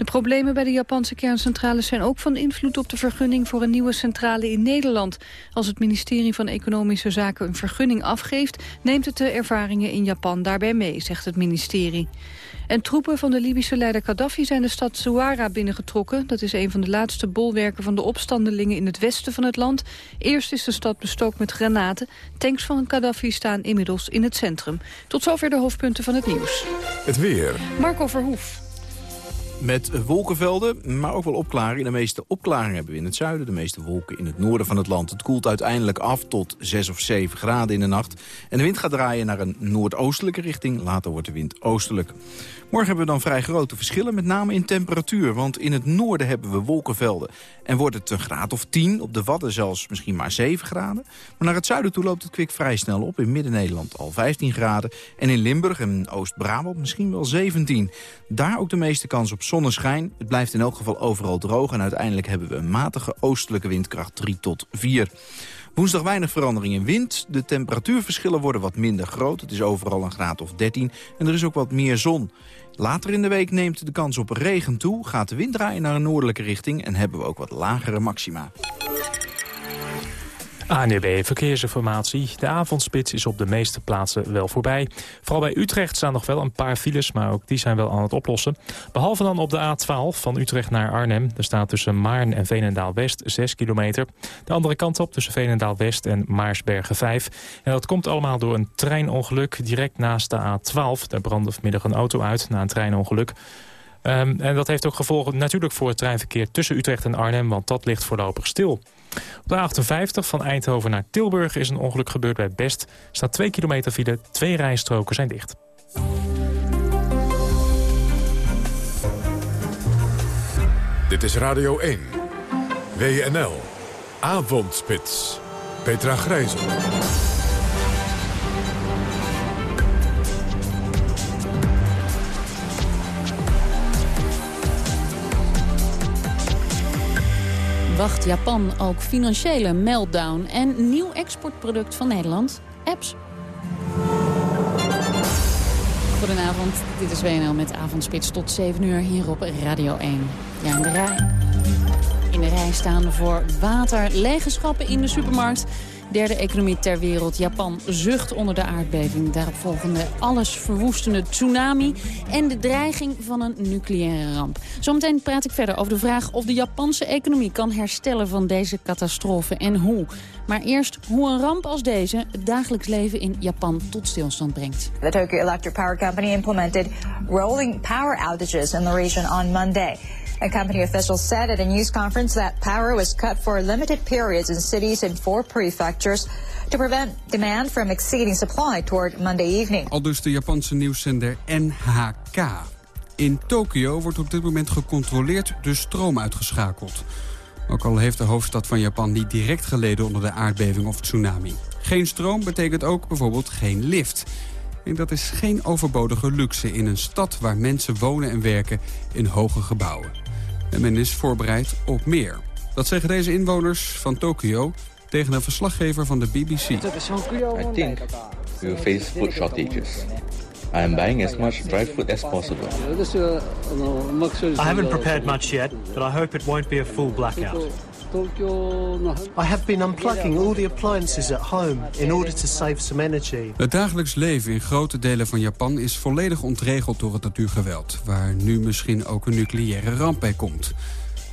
De problemen bij de Japanse kerncentrales zijn ook van invloed op de vergunning voor een nieuwe centrale in Nederland. Als het ministerie van Economische Zaken een vergunning afgeeft, neemt het de ervaringen in Japan daarbij mee, zegt het ministerie. En troepen van de Libische leider Gaddafi zijn de stad Zouara binnengetrokken. Dat is een van de laatste bolwerken van de opstandelingen in het westen van het land. Eerst is de stad bestookt met granaten. Tanks van Gaddafi staan inmiddels in het centrum. Tot zover de hoofdpunten van het nieuws. Het weer. Marco Verhoef. Met wolkenvelden, maar ook wel opklaringen. De meeste opklaringen hebben we in het zuiden, de meeste wolken in het noorden van het land. Het koelt uiteindelijk af tot 6 of 7 graden in de nacht. En de wind gaat draaien naar een noordoostelijke richting. Later wordt de wind oostelijk. Morgen hebben we dan vrij grote verschillen, met name in temperatuur. Want in het noorden hebben we wolkenvelden. En wordt het een graad of 10, op de Wadden zelfs misschien maar 7 graden. Maar naar het zuiden toe loopt het kwik vrij snel op. In Midden-Nederland al 15 graden. En in Limburg en Oost-Brabant misschien wel 17. Daar ook de meeste kans op zonneschijn. Het blijft in elk geval overal droog. En uiteindelijk hebben we een matige oostelijke windkracht 3 tot 4. Woensdag weinig verandering in wind. De temperatuurverschillen worden wat minder groot. Het is overal een graad of 13 en er is ook wat meer zon. Later in de week neemt de kans op regen toe, gaat de wind draaien naar een noordelijke richting... en hebben we ook wat lagere maxima. ANUB Verkeersinformatie. De avondspits is op de meeste plaatsen wel voorbij. Vooral bij Utrecht staan nog wel een paar files, maar ook die zijn wel aan het oplossen. Behalve dan op de A12 van Utrecht naar Arnhem. Er staat tussen Maarn en Veenendaal-West 6 kilometer. De andere kant op tussen Veenendaal-West en Maarsbergen 5. En dat komt allemaal door een treinongeluk direct naast de A12. Daar brandde vanmiddag een auto uit na een treinongeluk. Um, en dat heeft ook gevolgen natuurlijk voor het treinverkeer tussen Utrecht en Arnhem, want dat ligt voorlopig stil. Op de 58 van Eindhoven naar Tilburg is een ongeluk gebeurd bij Best. Staat 2 kilometer file, twee rijstroken zijn dicht. Dit is Radio 1. WNL. Avondspits. Petra Grijzel. Wacht Japan ook financiële meltdown en nieuw exportproduct van Nederland, apps. Goedenavond, dit is WNL met Avondspits tot 7 uur hier op Radio 1. Ja, in de rij. In de rij staan voor water, in de supermarkt Derde economie ter wereld, Japan, zucht onder de aardbeving. Daarop volgende alles verwoestende tsunami en de dreiging van een nucleaire ramp. Zometeen praat ik verder over de vraag of de Japanse economie kan herstellen van deze catastrofe en hoe. Maar eerst hoe een ramp als deze het dagelijks leven in Japan tot stilstand brengt. The Tokyo Electric Power Company implemented rolling power outages in the region on Monday. And company officials said at a news conference that power was cut for limited periods in cities in four prefectures to prevent demand from exceeding supply toward Monday evening. Al dus de Japanse nieuwszender NHK. In Tokio wordt op dit moment gecontroleerd de stroom uitgeschakeld. Ook al heeft de hoofdstad van Japan niet direct geleden onder de aardbeving of tsunami. Geen stroom betekent ook bijvoorbeeld geen lift. En dat is geen overbodige luxe in een stad waar mensen wonen en werken in hoge gebouwen. En men is voorbereid op meer. Dat zeggen deze inwoners van Tokio tegen een verslaggever van de BBC. I think we will face food shortages. I am buying as much dry food as possible. I haven't prepared much yet, but I hope it won't be a full blackout. I have been unplugging all the appliances at home in order to save some energy. Het dagelijks leven in grote delen van Japan is volledig ontregeld door het natuurgeweld... waar nu misschien ook een nucleaire ramp bij komt.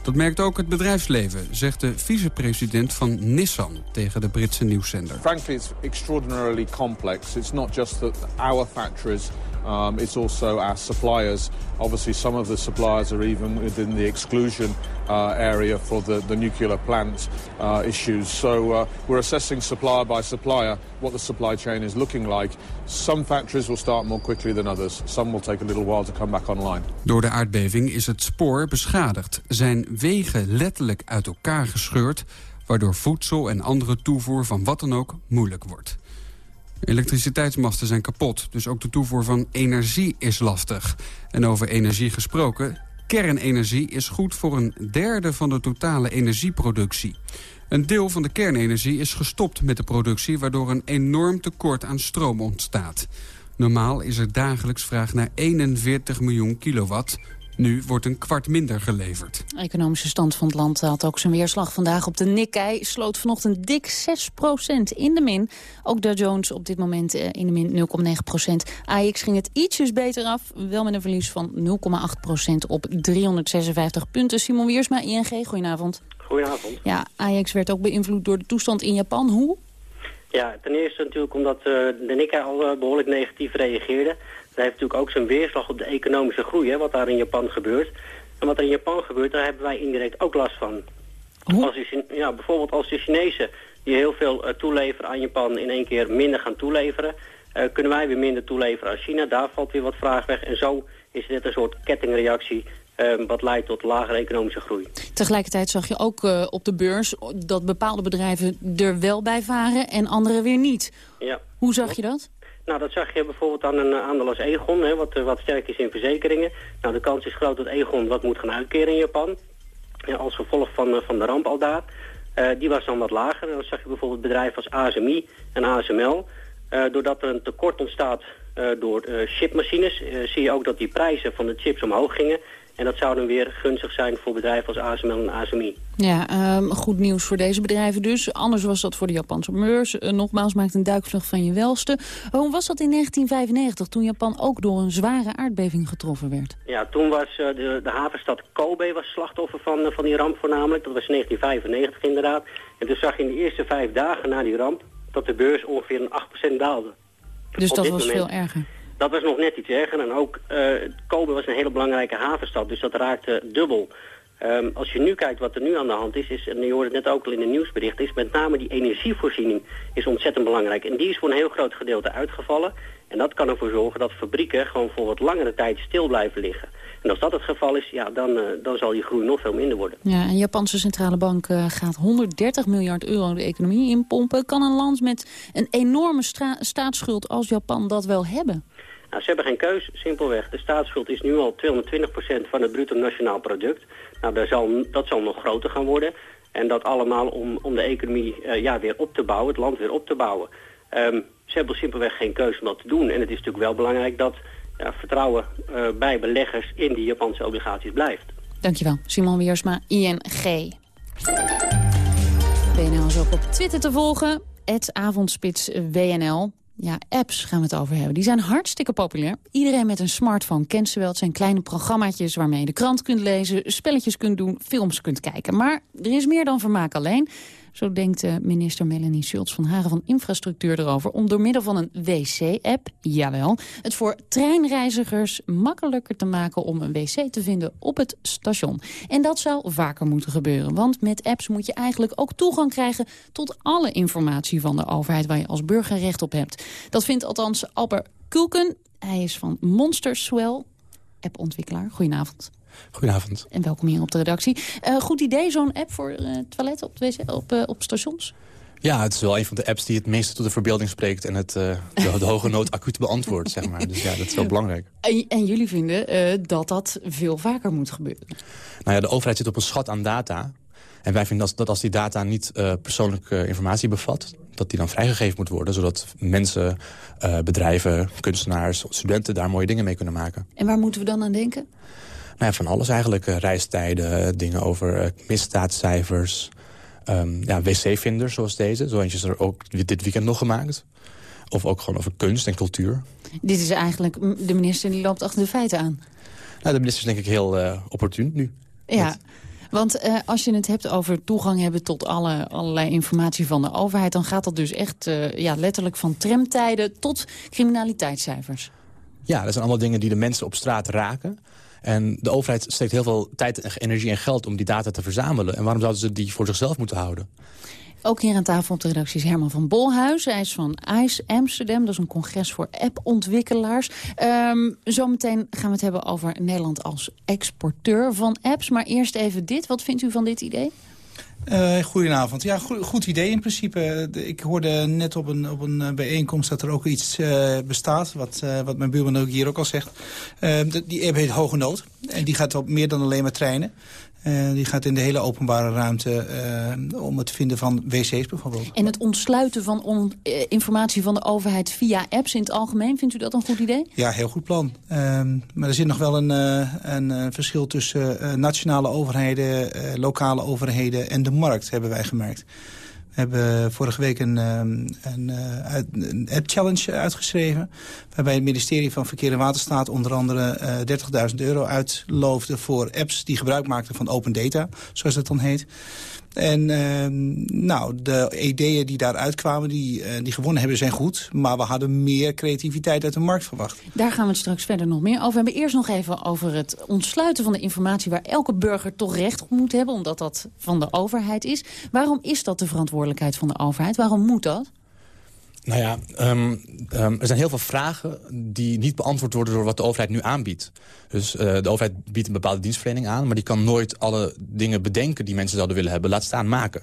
Dat merkt ook het bedrijfsleven, zegt de vicepresident van Nissan tegen de Britse nieuwszender. Frankly, it's extraordinarily complex. It's not just that our factories Um, it's also our suppliers. Obviously, some of the suppliers are even within the exclusion uh, area for the, the nuclear plant uh, issues. So uh, we're assessing supplier by supplier what the supply chain is looking like. Some factories will start more quickly than others. Some will take a little while to come back online. Door de aardbeving is het spoor beschadigd. Zijn wegen letterlijk uit elkaar gescheurd... waardoor voedsel en andere toevoer van wat dan ook moeilijk wordt. Elektriciteitsmasten zijn kapot, dus ook de toevoer van energie is lastig. En over energie gesproken, kernenergie is goed voor een derde van de totale energieproductie. Een deel van de kernenergie is gestopt met de productie... waardoor een enorm tekort aan stroom ontstaat. Normaal is er dagelijks vraag naar 41 miljoen kilowatt. Nu wordt een kwart minder geleverd. De economische stand van het land had ook zijn weerslag vandaag op de Nikkei. Sloot vanochtend dik 6% in de min. Ook Dow Jones op dit moment eh, in de min 0,9% AX ging het ietsjes beter af. Wel met een verlies van 0,8% op 356 punten. Simon Wiersma, ING, goedenavond. Goedenavond. Ja, AX werd ook beïnvloed door de toestand in Japan. Hoe? Ja, ten eerste natuurlijk omdat uh, de Nikkei al uh, behoorlijk negatief reageerde. Dat heeft natuurlijk ook zijn weerslag op de economische groei, hè, wat daar in Japan gebeurt. En wat er in Japan gebeurt, daar hebben wij indirect ook last van. Als je, ja, bijvoorbeeld als de Chinezen die heel veel uh, toeleveren aan Japan in één keer minder gaan toeleveren... Uh, kunnen wij weer minder toeleveren aan China. Daar valt weer wat vraag weg. En zo is dit een soort kettingreactie uh, wat leidt tot lagere economische groei. Tegelijkertijd zag je ook uh, op de beurs dat bepaalde bedrijven er wel bij varen en andere weer niet. Ja. Hoe zag je dat? Nou, dat zag je bijvoorbeeld aan een aandeel als Egon, hè, wat, wat sterk is in verzekeringen. Nou, de kans is groot dat Egon wat moet gaan uitkeren in Japan. Ja, als gevolg van, van de ramp al daar. Die was dan wat lager. Dan zag je bijvoorbeeld bedrijven als ASMI en ASML. Doordat er een tekort ontstaat door chipmachines... zie je ook dat die prijzen van de chips omhoog gingen. En dat zou dan weer gunstig zijn voor bedrijven als ASML en ASMI. Ja, um, goed nieuws voor deze bedrijven dus. Anders was dat voor de Japanse beurs. Uh, nogmaals, maakt een duikvlucht van je welste. Hoe was dat in 1995, toen Japan ook door een zware aardbeving getroffen werd? Ja, toen was uh, de, de havenstad Kobe was slachtoffer van, uh, van die ramp voornamelijk. Dat was 1995 inderdaad. En toen zag je in de eerste vijf dagen na die ramp... dat de beurs ongeveer een 8% daalde. Dus dat was moment, veel erger? Dat was nog net iets erger. En ook uh, Kobe was een hele belangrijke havenstad, dus dat raakte dubbel. Um, als je nu kijkt wat er nu aan de hand is, is en je hoorde het net ook al in de nieuwsbericht, is met name die energievoorziening is ontzettend belangrijk. En die is voor een heel groot gedeelte uitgevallen. En dat kan ervoor zorgen dat fabrieken gewoon voor wat langere tijd stil blijven liggen. En als dat het geval is, ja, dan, uh, dan zal die groei nog veel minder worden. Ja, en Japanse centrale bank uh, gaat 130 miljard euro de economie inpompen. Kan een land met een enorme staatsschuld als Japan dat wel hebben? Nou, ze hebben geen keus, simpelweg. De staatsschuld is nu al 220% van het bruto nationaal product. Nou, dat zal, dat zal nog groter gaan worden. En dat allemaal om, om de economie uh, ja, weer op te bouwen, het land weer op te bouwen. Um, ze hebben simpelweg geen keus om dat te doen. En het is natuurlijk wel belangrijk dat ja, vertrouwen uh, bij beleggers in die Japanse obligaties blijft. Dankjewel. Simon Wiersma, ING. BNL is ook op Twitter te volgen. Avondspits WNL. Ja, apps gaan we het over hebben. Die zijn hartstikke populair. Iedereen met een smartphone kent ze wel. Het zijn kleine programmaatjes waarmee je de krant kunt lezen... spelletjes kunt doen, films kunt kijken. Maar er is meer dan vermaak alleen. Zo denkt minister Melanie Schultz van Hagen van Infrastructuur erover... om door middel van een wc-app, jawel, het voor treinreizigers makkelijker te maken... om een wc te vinden op het station. En dat zou vaker moeten gebeuren. Want met apps moet je eigenlijk ook toegang krijgen... tot alle informatie van de overheid waar je als burger recht op hebt. Dat vindt althans Albert Kulken. Hij is van Monster Swell, appontwikkelaar. Goedenavond. Goedenavond. En welkom hier op de redactie. Uh, goed idee, zo'n app voor uh, toiletten op, wc, op, uh, op stations? Ja, het is wel een van de apps die het meeste tot de verbeelding spreekt... en het, uh, de, de, hoge nood acuut beantwoordt, zeg maar. Dus ja, dat is wel belangrijk. En, en jullie vinden uh, dat dat veel vaker moet gebeuren? Nou ja, de overheid zit op een schat aan data. En wij vinden dat, dat als die data niet uh, persoonlijke informatie bevat... dat die dan vrijgegeven moet worden... zodat mensen, bedrijven, kunstenaars, studenten daar mooie dingen mee kunnen maken. En waar moeten we dan aan denken? Nou ja, van alles eigenlijk. reistijden, dingen over misdaadcijfers... Um, ja, wc-vinders zoals deze. Zo eentje is er ook dit weekend nog gemaakt. Of ook gewoon over kunst en cultuur. Dit is eigenlijk, de minister die loopt achter de feiten aan. Nou, de minister is denk ik heel uh, opportun nu. Ja, want uh, als je het hebt over toegang hebben tot alle, allerlei informatie van de overheid... dan gaat dat dus echt uh, ja, letterlijk van tramtijden tot criminaliteitscijfers. Ja, dat zijn allemaal dingen die de mensen op straat raken. En de overheid steekt heel veel tijd, energie en geld om die data te verzamelen. En waarom zouden ze die voor zichzelf moeten houden? Ook hier aan tafel op de redactie is Herman van Bolhuis. Hij is van ICE Amsterdam, dat is een congres voor appontwikkelaars. Um, zometeen gaan we het hebben over Nederland als exporteur van apps. Maar eerst even dit. Wat vindt u van dit idee? Uh, goedenavond. Ja, goed, idee in principe. Ik hoorde net op een, op een bijeenkomst dat er ook iets uh, bestaat... Wat, wat mijn buurman ook hier ook al zegt. die app heet Hoge Nood. En die gaat op meer dan alleen maar treinen. Uh, die gaat in de hele openbare ruimte uh, om het vinden van wc's bijvoorbeeld. En het ontsluiten van on uh, informatie van de overheid via apps in het algemeen, vindt u dat een goed idee? Ja, heel goed plan. Ehm, maar er zit nog wel een, een verschil tussen nationale overheden, lokale overheden en de markt, hebben wij gemerkt. Hebben vorige week een, ehm, een, eh, een app-challenge uitgeschreven... waarbij het ministerie van Verkeer en Waterstaat... onder andere 30.000 eh, euro uitloofde voor apps die gebruik maakten van open data... zoals dat dan heet. En uh, nou, de ideeën die daaruit kwamen, die, uh, die gewonnen hebben, zijn goed. Maar we hadden meer creativiteit uit de markt verwacht. Daar gaan we het straks verder nog meer over. We hebben eerst nog even over het ontsluiten van de informatie... waar elke burger toch recht op moet hebben, omdat dat van de overheid is. Waarom is dat de verantwoordelijkheid van de overheid? Waarom moet dat? Nou ja, um, um, er zijn heel veel vragen die niet beantwoord worden door wat de overheid nu aanbiedt. Dus uh, de overheid biedt een bepaalde dienstverlening aan... maar die kan nooit alle dingen bedenken die mensen zouden willen hebben. Laat staan maken.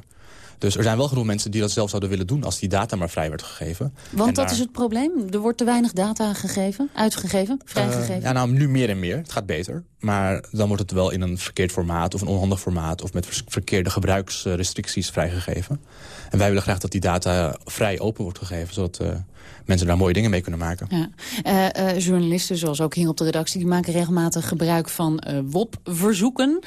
Dus er zijn wel genoeg mensen die dat zelf zouden willen doen... als die data maar vrij werd gegeven. Want dat is het probleem? Er wordt te weinig data gegeven, uitgegeven, vrijgegeven? Uh, ja, nou, nu meer en meer. Het gaat beter. Maar dan wordt het wel in een verkeerd formaat of een onhandig formaat... of met verkeerde gebruiksrestricties vrijgegeven. En wij willen graag dat die data vrij open wordt gegeven... zodat uh, mensen daar mooie dingen mee kunnen maken. Ja. Uh, uh, journalisten, zoals ook hier op de redactie... die maken regelmatig gebruik van WOP-verzoeken.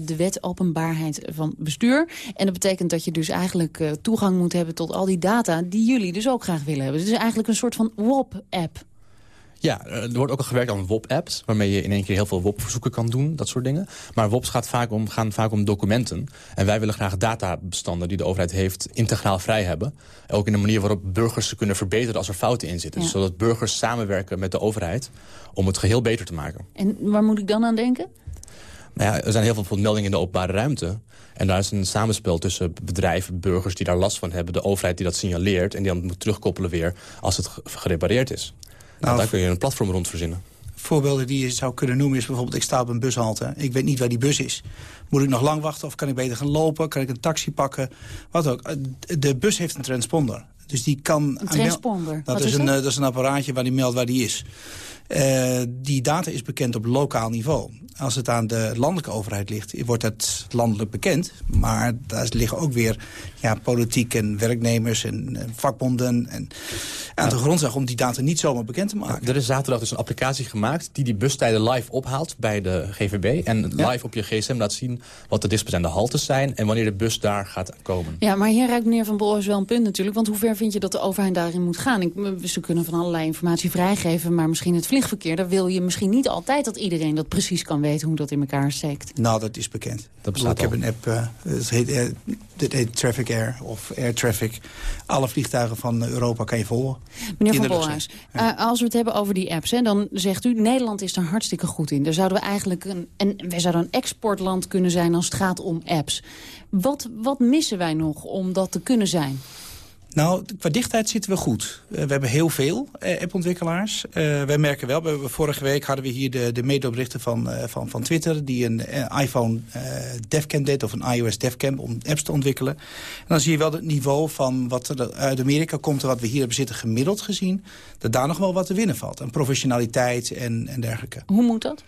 de wet openbaarheid van bestuur. En dat betekent dat je dus eigenlijk toegang moet hebben... tot al die data die jullie dus ook graag willen hebben. Is eigenlijk een soort van WOP-app. Ja, er wordt ook al gewerkt aan WOP-apps... waarmee je in één keer heel veel WOP-verzoeken kan doen, dat soort dingen. Maar WOPs gaat vaak om, gaan vaak om documenten. En wij willen graag databestanden die de overheid heeft integraal vrij hebben. Ook in de manier waarop burgers ze kunnen verbeteren als er fouten in zitten. zodat burgers samenwerken met de overheid om het geheel beter te maken. En waar moet ik dan aan denken? Nou ja, er zijn heel veel meldingen in de openbare ruimte. En daar is een samenspel tussen bedrijven, burgers die daar last van hebben... de overheid die dat signaleert en die dan moet terugkoppelen weer als het gerepareerd is. Nou, daar kun je een platform rond verzinnen. Voorbeelden die je zou kunnen noemen is bijvoorbeeld... ik sta op een bushalte, ik weet niet waar die bus is. Moet ik nog lang wachten of kan ik beter gaan lopen? Kan ik een taxi pakken? Wat ook. De bus heeft een transponder. Dus die kan... Een transponder? Dat, is, een, dat is een apparaatje waar die meldt waar die is. Uh, die data is bekend op lokaal niveau. Als het aan de landelijke overheid ligt, wordt het landelijk bekend. Maar daar liggen ook weer ja, politiek en werknemers en vakbonden... en aan de grondslag om die data niet zomaar bekend te maken. Er is zaterdag dus een applicatie gemaakt die die bustijden live ophaalt bij de GVB. En live op je gsm laat zien wat de dichtstbijzijnde haltes zijn... en wanneer de bus daar gaat komen. Ja, maar hier ruikt meneer Van Bolhuis wel een punt natuurlijk. Want hoe ver vind je dat de overheid daarin moet gaan? Ik, ze kunnen van allerlei informatie vrijgeven, maar misschien het vliegverkeer... daar wil je misschien niet altijd dat iedereen dat precies kan weten hoe dat in elkaar steekt. Nou, dat is bekend. Dat bestaat ik heb een app, uh, het, heet, uh, heet Traffic Air of Air Traffic. Alle vliegtuigen van Europa kan je volgen. Meneer Van Bolhuis, uh, als we het hebben over die apps, hè, dan zegt u... Nederland is daar hartstikke goed in. Daar zouden we eigenlijk een, en wij zouden een exportland kunnen zijn als het gaat om apps. Wat, wat missen wij nog om dat te kunnen zijn? Nou, qua dichtheid zitten we goed. Uh, we hebben heel veel uh, appontwikkelaars. Uh, wij merken wel, we, vorige week hadden we hier de, de medeoprichter van, van, van Twitter... die een iPhone devcam deed, of een iOS devcam, om apps te ontwikkelen. En dan zie je wel het niveau van wat er uit Amerika komt... en wat we hier hebben zitten gemiddeld gezien... dat daar nog wel wat te winnen valt. Aan professionaliteit en, en dergelijke. Hoe moet dat?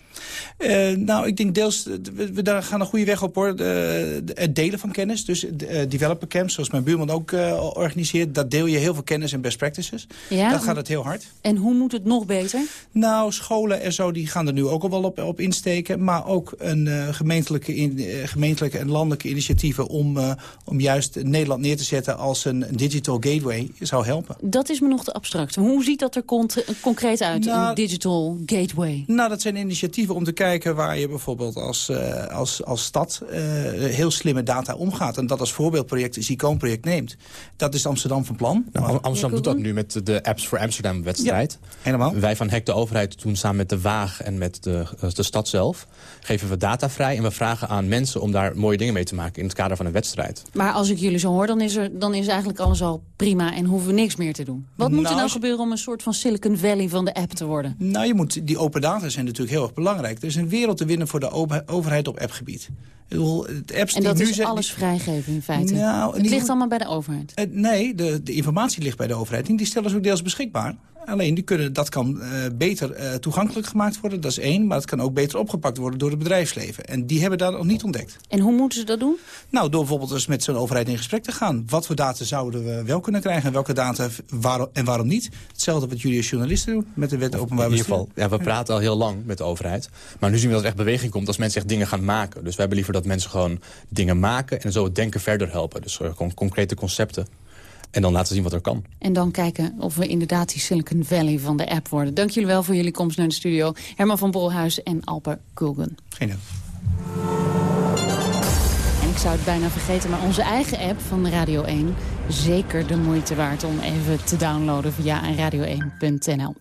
nou, ik denk deels, we, we, daar gaan een goede weg op hoor. Het delen van kennis, dus developer camps, zoals mijn buurman ook organiseert dat deel je heel veel kennis en best practices. Ja, dat gaat het heel hard. En hoe moet het nog beter? Nou, scholen en zo die gaan er nu ook al wel op, op insteken. Maar ook een uh, gemeentelijke, in, uh, gemeentelijke en landelijke initiatieven... om, uh, om juist Nederland neer te zetten als een digital gateway zou helpen. Dat is me nog te abstract. Hoe ziet dat er concreet uit, nou, een digital gateway? Nou, dat zijn initiatieven om te kijken waar je bijvoorbeeld als, als, als stad... heel slimme data omgaat. En dat als voorbeeldproject, is icoonproject neemt. Dat is Amsterdam Amsterdam van plan. Nou, Amsterdam doet dat nu met de Apps voor Amsterdam wedstrijd. Ja, helemaal. Wij van Hek de overheid doen samen met de Waag en met de, eh, de stad zelf... geven we data vrij en we vragen aan mensen om daar mooie dingen mee te maken... in het kader van een wedstrijd. Maar als ik jullie zo hoor, dan is, er, dan is eigenlijk alles al prima... en hoeven we niks meer te doen. Wat moet er nou, nou gebeuren om een soort van Silicon Valley van de app te worden? Nou, je moet, die open data zijn natuurlijk heel erg belangrijk. Er is een wereld te winnen voor de overheid op appgebied. Apps en dat is alles vrijgeven in feite? Nou, het ligt allemaal bij de overheid? Nee, de, de informatie ligt bij de overheid. En die stellen ze ook deels beschikbaar. Alleen die kunnen, dat kan uh, beter uh, toegankelijk gemaakt worden, dat is één. Maar het kan ook beter opgepakt worden door het bedrijfsleven. En die hebben dat nog niet ontdekt. En hoe moeten ze dat doen? Nou, door bijvoorbeeld eens met zo'n overheid in gesprek te gaan. Wat voor data zouden we wel kunnen krijgen en welke data waar, en waarom niet? Hetzelfde wat jullie als journalisten doen met de wet openbaar bestuur. In ieder geval, ja, we praten al heel lang met de overheid. Maar nu zien we dat er echt beweging komt als mensen echt dingen gaan maken. Dus we hebben liever dat mensen gewoon dingen maken en zo het denken verder helpen. Dus uh, concrete concepten. En dan laten zien wat er kan. En dan kijken of we inderdaad die Silicon Valley van de app worden. Dank jullie wel voor jullie komst naar de studio. Herman van Bolhuis en Alper Kulgen. Geen dank ik zou het bijna vergeten, maar onze eigen app van Radio 1... zeker de moeite waard om even te downloaden via radio1.nl.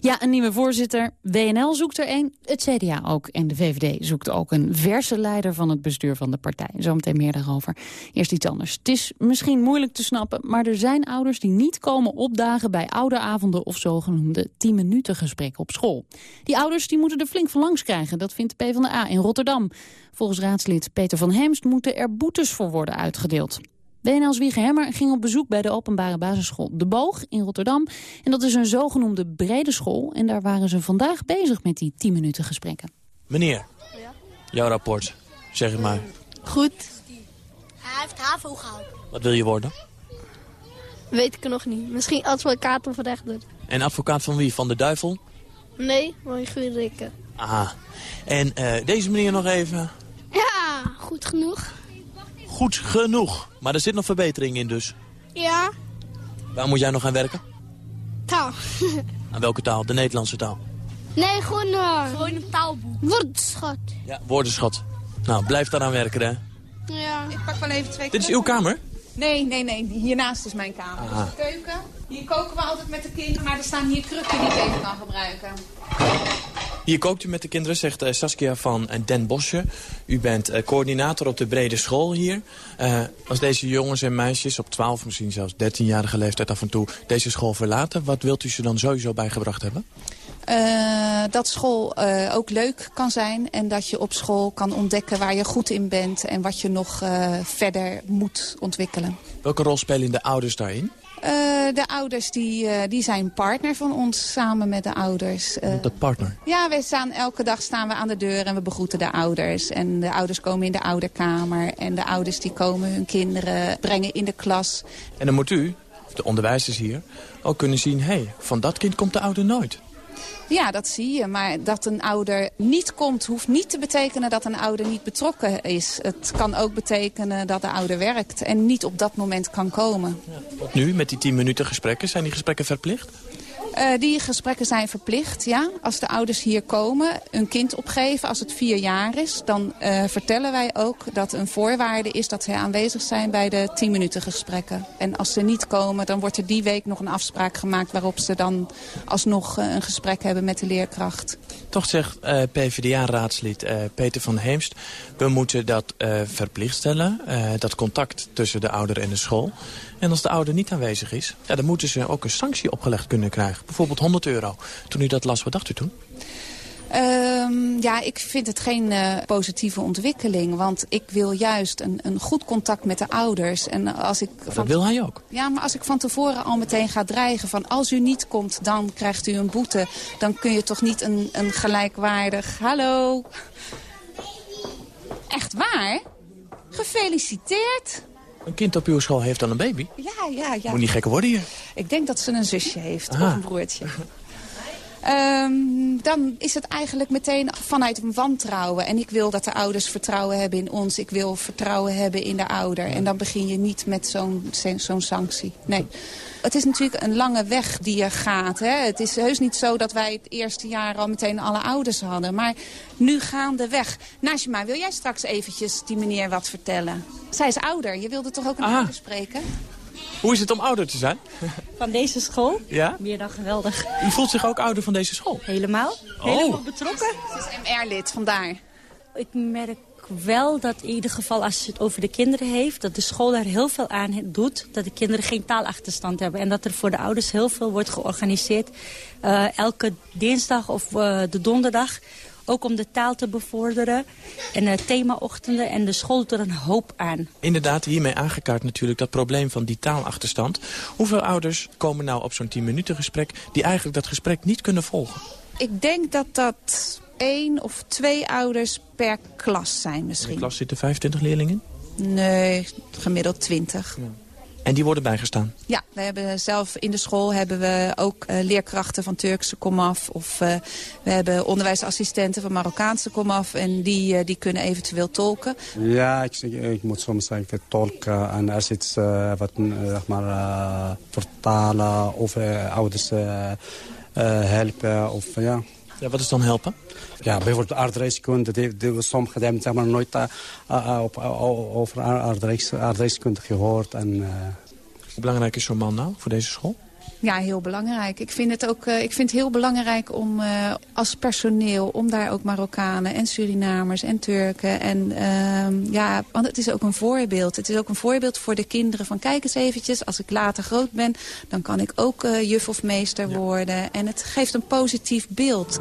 Ja, een nieuwe voorzitter. WNL zoekt er een, het CDA ook. En de VVD zoekt ook een verse leider van het bestuur van de partij. Zometeen meer daarover. Eerst iets anders. Het is misschien moeilijk te snappen, maar er zijn ouders... die niet komen opdagen bij ouderavonden of zogenoemde 10-minuten gesprekken op school. Die ouders die moeten er flink van langs krijgen. Dat vindt de PvdA in Rotterdam. Volgens raadslid Peter van Hemst moeten er boetes voor worden uitgedeeld. WNL's Wiege Hemmer ging op bezoek bij de openbare basisschool De Boog in Rotterdam. En dat is een zogenoemde brede school. En daar waren ze vandaag bezig met die 10 minuten gesprekken. Meneer, ja? jouw rapport, zeg het maar. Goed. Hij heeft HAVO gehaald. Wat wil je worden? Weet ik nog niet. Misschien advocaat of rechter. En advocaat van wie? Van de duivel? Nee, van Guurrikke. Aha. En uh, deze meneer nog even. Ja, goed genoeg. Goed genoeg. Maar er zit nog verbetering in dus. Ja. Waar moet jij nog aan werken? Taal. aan welke taal? De Nederlandse taal? Nee, gewoon, uh, gewoon een taalboek. Woordenschat. Ja, woordenschat. Nou, blijf daaraan werken, hè. Ja. Ik pak wel even twee Dit is uw kamer? Nee, nee, nee. Hiernaast is mijn kamer. Aha. de keuken. Hier koken we altijd met de kinderen, maar er staan hier krukken die ik even kan gebruiken. Hier kookt u met de kinderen, zegt uh, Saskia van uh, Den Bosje. U bent uh, coördinator op de brede school hier. als deze jongens en meisjes op 12, misschien zelfs 13-jarige leeftijd af en toe deze school verlaten... wat wilt u ze dan sowieso bijgebracht hebben? Dat school ook leuk kan zijn en dat je op school kan ontdekken waar je goed in bent... en wat je nog verder moet ontwikkelen. Welke rol spelen de ouders daarin? De ouders die, die zijn partner van ons, samen met de ouders. De partner? Ja, wij staan, elke dag staan we aan de deur en we begroeten de ouders. En de ouders komen in de ouderkamer. En de ouders die komen hun kinderen brengen in de klas. En dan moet u, de onderwijzers hier, ook kunnen zien... hé, hey, van dat kind komt de ouder nooit. Ja, dat zie je. Maar dat een ouder niet komt, hoeft niet te betekenen dat een ouder niet betrokken is. Het kan ook betekenen dat de ouder werkt en niet op dat moment kan komen. Ja. Nu, met die 10 minuten gesprekken, zijn die gesprekken verplicht? Uh, die gesprekken zijn verplicht, ja. Als de ouders hier komen, een kind opgeven als het vier jaar is... dan uh, vertellen wij ook dat een voorwaarde is dat zij aanwezig zijn bij de 10 minuten gesprekken. En als ze niet komen, dan wordt er die week nog een afspraak gemaakt... waarop ze dan alsnog uh, een gesprek hebben met de leerkracht. Toch zegt PvdA-raadslid Peter van Heemst... we moeten dat verplicht stellen, dat contact tussen de ouder en de school... En als de ouder niet aanwezig is, ja, dan moeten ze ook een sanctie opgelegd kunnen krijgen. Bijvoorbeeld 100 euro. Toen u dat las, wat dacht u toen? Um, ja, ik vind het geen uh, positieve ontwikkeling. Want ik wil juist een, een goed contact met de ouders. En als ik van... Dat wil hij ook. Ja, maar als ik van tevoren al meteen ga dreigen van... als u niet komt, dan krijgt u een boete. Dan kun je toch niet een, een gelijkwaardig... Hallo. Echt waar? Gefeliciteerd. Een kind op uw school heeft dan een baby? Ja, ja, ja. Moet niet gekker worden hier. Ik denk dat ze een zusje heeft Aha. of een broertje. Um, dan is het eigenlijk meteen vanuit een wantrouwen. En ik wil dat de ouders vertrouwen hebben in ons. Ik wil vertrouwen hebben in de ouder. En dan begin je niet met zo'n zo'n sanctie. Nee. Het is natuurlijk een lange weg die je gaat. Hè? Het is heus niet zo dat wij het eerste jaar al meteen alle ouders hadden. Maar nu gaandeweg. Najma, wil jij straks eventjes die meneer wat vertellen? Zij is ouder. Je wilde toch ook een ouder spreken? Hoe is het om ouder te zijn? Van deze school? Ja? Meer dan geweldig. U voelt zich ook ouder van deze school? Helemaal. Oh. Helemaal betrokken. Ze is MR-lid, vandaar. Ik merk wel dat in ieder geval als je het over de kinderen heeft... dat de school daar heel veel aan doet. Dat de kinderen geen taalachterstand hebben. En dat er voor de ouders heel veel wordt georganiseerd. Uh, elke dinsdag of uh, de donderdag ook om de taal te bevorderen. En uh, themaochtenden en de school doet er een hoop aan. Inderdaad, hiermee aangekaart natuurlijk dat probleem van die taalachterstand. Hoeveel ouders komen nou op zo'n 10 minuten gesprek... die eigenlijk dat gesprek niet kunnen volgen? Ik denk dat dat één of twee ouders per klas zijn misschien. In de klas zitten 25 leerlingen? Nee, gemiddeld 20. Ja. En die worden bijgestaan? Ja, we hebben zelf in de school hebben we ook uh, leerkrachten van Turkse komaf. Of uh, we hebben onderwijsassistenten van Marokkaanse komaf. En die, uh, die kunnen eventueel tolken. Ja, ik, ik moet soms even tolken. En als iets wat zeg maar, vertalen of ouders helpen. Of, ja. ja, wat is dan helpen? Ja, bijvoorbeeld aardrijkskunde. Sommigen hebben zeg maar, nooit uh, uh, op, over aardrijkskunde gehoord. En, uh... Hoe belangrijk is zo'n man nou voor deze school? Ja, heel belangrijk. Ik vind het ook ik vind het heel belangrijk om als personeel... om daar ook Marokkanen en Surinamers en Turken... En, uh, ja, want het is ook een voorbeeld. Het is ook een voorbeeld voor de kinderen van... kijk eens eventjes, als ik later groot ben... dan kan ik ook juf of meester ja. worden. En het geeft een positief beeld.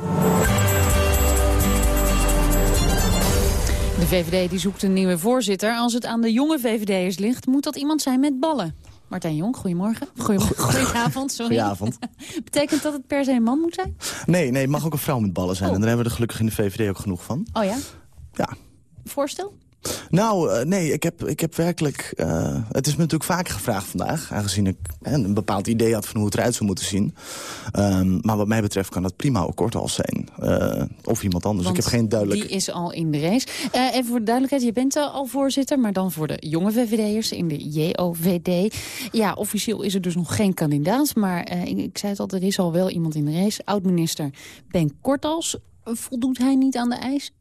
De VVD die zoekt een nieuwe voorzitter. Als het aan de jonge VVD'ers ligt, moet dat iemand zijn met ballen. Martijn Jong, goedemorgen. Goedemorgen. Goedenavond, sorry. Goedenavond. Betekent dat het per se een man moet zijn? Nee, nee, het mag ook een vrouw met ballen zijn. Oh. En daar hebben we er gelukkig in de VVD ook genoeg van. Oh ja? Ja. Voorstel? Nou, uh, nee, ik heb, ik heb werkelijk... Uh, het is me natuurlijk vaak gevraagd vandaag... aangezien ik hè, een bepaald idee had van hoe het eruit zou moeten zien. Um, maar wat mij betreft kan dat prima ook kort al zijn. Uh, of iemand anders. Want ik heb geen duidelijk... die is al in de race. even voor de duidelijkheid, je bent al voorzitter... maar dan voor de jonge VVD'ers in de JOVD. Ja, officieel is er dus nog geen kandidaat... maar ik, ik zei het al, er is al wel iemand in de race. Oud-minister Ben Kortals. Voldoet hij niet aan de eis?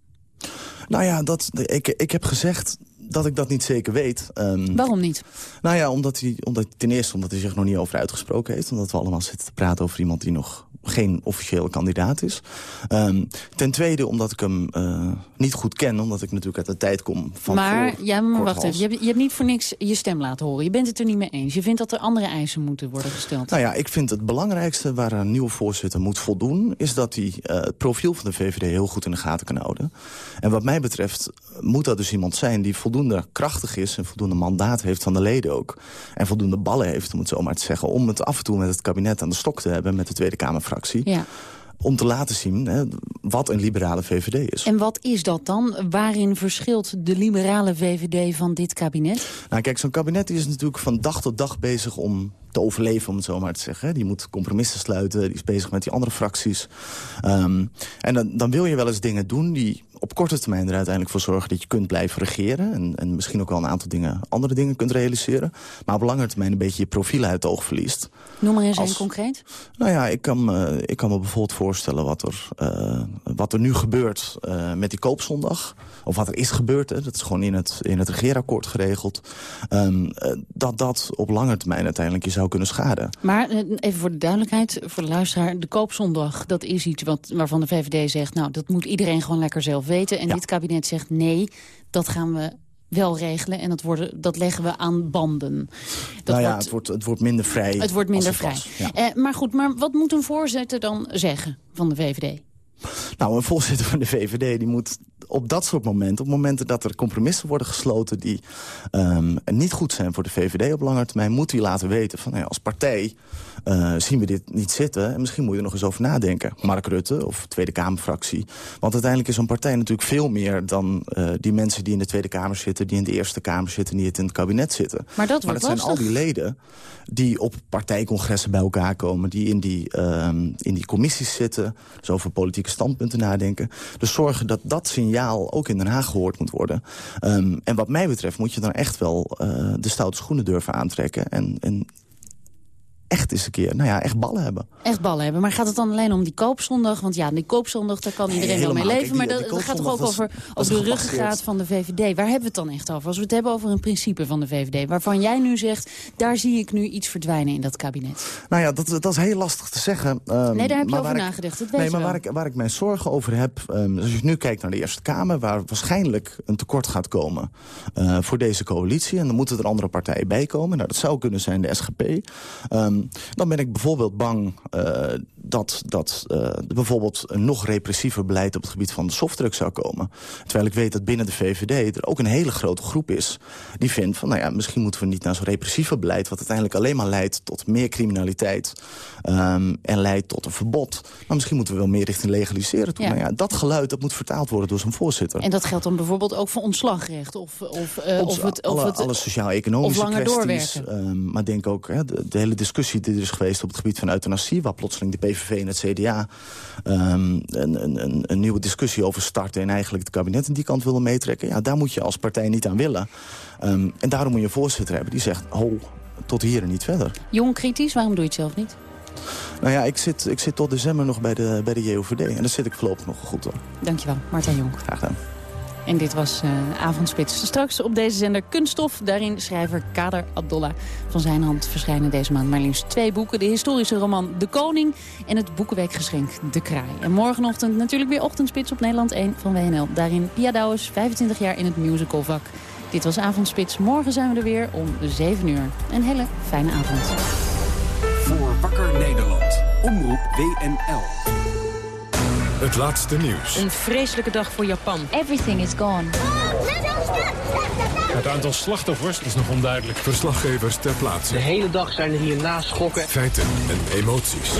Nou ja, dat, ik, ik heb gezegd dat ik dat niet zeker weet. Um, Waarom niet? Nou ja, omdat hij, omdat, ten eerste omdat hij zich nog niet over uitgesproken heeft. Omdat we allemaal zitten te praten over iemand die nog geen officiële kandidaat is. Um, ten tweede omdat ik hem uh, niet goed ken. Omdat ik natuurlijk uit de tijd kom van Maar, voor, ja, maar wacht even. Je hebt, je hebt niet voor niks je stem laten horen. Je bent het er niet mee eens. Je vindt dat er andere eisen moeten worden gesteld. Nou ja, ik vind het belangrijkste waar een nieuwe voorzitter moet voldoen... is dat hij uh, het profiel van de VVD heel goed in de gaten kan houden. En wat mij betreft moet dat dus iemand zijn die voldoende krachtig is... en voldoende mandaat heeft van de leden ook. En voldoende ballen heeft, om het zo maar te zeggen... om het af en toe met het kabinet aan de stok te hebben met de Tweede Ja. Om te laten zien hè, wat een liberale VVD is. En wat is dat dan? Waarin verschilt de liberale VVD van dit kabinet? Nou kijk, zo'n kabinet is natuurlijk van dag tot dag bezig om te overleven, om het zo maar te zeggen. Die moet compromissen sluiten, die is bezig met die andere fracties. Um, en dan, dan wil je wel eens dingen doen die op korte termijn er uiteindelijk voor zorgen dat je kunt blijven regeren. En, en misschien ook wel een aantal dingen, andere dingen kunt realiseren. Maar op lange termijn een beetje je profiel uit het oog verliest. Noem maar eens een concreet. Nou ja, ik kan, uh, ik kan me bijvoorbeeld voorstellen wat er, uh, wat er nu gebeurt uh, met die koopzondag. Of wat er is gebeurd, hè. dat is gewoon in het, in het regeerakkoord geregeld. Um, dat dat op lange termijn uiteindelijk je zou kunnen schaden. Maar even voor de duidelijkheid, voor de luisteraar. De koopzondag, dat is iets wat, waarvan de VVD zegt... nou, dat moet iedereen gewoon lekker zelf weten. En ja. dit kabinet zegt nee, dat gaan we wel regelen en dat, worden, dat leggen we aan banden. Dat nou ja, wordt, het, wordt, het wordt minder vrij. het wordt minder vrij. was, ja. Eh, maar goed, maar wat moet een voorzitter dan zeggen van de VVD? Nou, een voorzitter van de VVD die moet op dat soort momenten... op momenten dat er compromissen worden gesloten... die um, niet goed zijn voor de VVD op lange termijn... moet hij laten weten van nou ja, als partij uh, zien we dit niet zitten... en misschien moet je er nog eens over nadenken. Mark Rutte of Tweede Kamerfractie. Want uiteindelijk is zo'n partij natuurlijk veel meer... dan uh, die mensen die in de Tweede Kamer zitten... die in de Eerste Kamer zitten, die het in het kabinet zitten. Maar dat, maar dat zijn al die leden die op partijcongressen bij elkaar komen... die in die, um, in die commissies zitten, dus over politieke standpunten nadenken. Dus zorgen dat dat signaal ook in Den Haag gehoord moet worden. Um, en wat mij betreft moet je dan echt wel uh, de stoute schoenen durven aantrekken... en, en echt eens een keer, nou ja, echt ballen hebben. Echt ballen hebben. Maar gaat het dan alleen om die koopzondag? Want ja, die koopzondag, daar kan iedereen wel mee leven. Maar dat, gaat toch ook over, over de ruggengraat van de VVD. Waar hebben we het dan echt over? Als we het hebben over een principe van de VVD... waarvan jij nu zegt, daar zie ik nu iets verdwijnen in dat kabinet. Nou ja, dat, dat is heel lastig te zeggen. Um, Nee, daar heb je over waar ik- nagedacht, dat weet nee, maar waar ik, waar ik mijn zorgen over heb... um, als je nu kijkt naar de Eerste Kamer... waar waarschijnlijk een tekort gaat komen uh, voor deze coalitie... en dan moeten er andere partijen bij komen. Nou, dat zou kunnen zijn de SGP. Um, dan ben ik bijvoorbeeld bang uh, dat, dat er bijvoorbeeld een nog repressiever beleid... op het gebied van de softdruk zou komen. Terwijl ik weet dat binnen de VVD er ook een hele grote groep is... die vindt van, nou ja, misschien moeten we niet naar zo'n repressieve beleid... wat uiteindelijk alleen maar leidt tot meer criminaliteit... Um, en leidt tot een verbod. Maar misschien moeten we wel meer richting legaliseren toe. Ja. Nou ja, dat geluid dat moet vertaald worden door zijn voorzitter. En dat geldt dan bijvoorbeeld ook voor ontslagrecht? Of, of, uh, Ons- of het, of alle, het, alle sociaal-economische kwesties. Um, maar denk ook hè, de, de hele discussie die er is geweest op het gebied van euthanasie... waar plotseling de PVV en het CDA um, een, een, een, nieuwe discussie over starten... en eigenlijk het kabinet in die kant willen meetrekken. Ja, daar moet je als partij niet aan willen. Um, en daarom moet je een voorzitter hebben die zegt... ho, tot hier en niet verder. Jong kritisch, waarom doe je het zelf niet? Nou ja, ik zit, ik zit tot december nog bij de, bij de JOVD. En daar zit ik voorlopig nog goed hoor. Dankjewel, Martijn Jong. Graag gedaan. En dit was uh, Avondspits. Straks op deze zender Kunststof. Daarin schrijver Kader Abdollah. Van zijn hand verschijnen deze maand maar liefst twee boeken. De historische roman De Koning en het boekenweekgeschenk De Kraai. En morgenochtend natuurlijk weer Ochtendspits op Nederland 1 van WNL. Daarin Pia Douwes, 25 jaar in het musicalvak. Dit was Avondspits. Morgen zijn we er weer om 7 uur. Een hele fijne avond. Voor Wakker Nederland. Omroep WNL. Het laatste nieuws. Een vreselijke dag voor Japan. Everything is gone. Het aantal slachtoffers is nog onduidelijk. Verslaggevers ter plaatse. De hele dag zijn er hier naschokken. Feiten en emoties.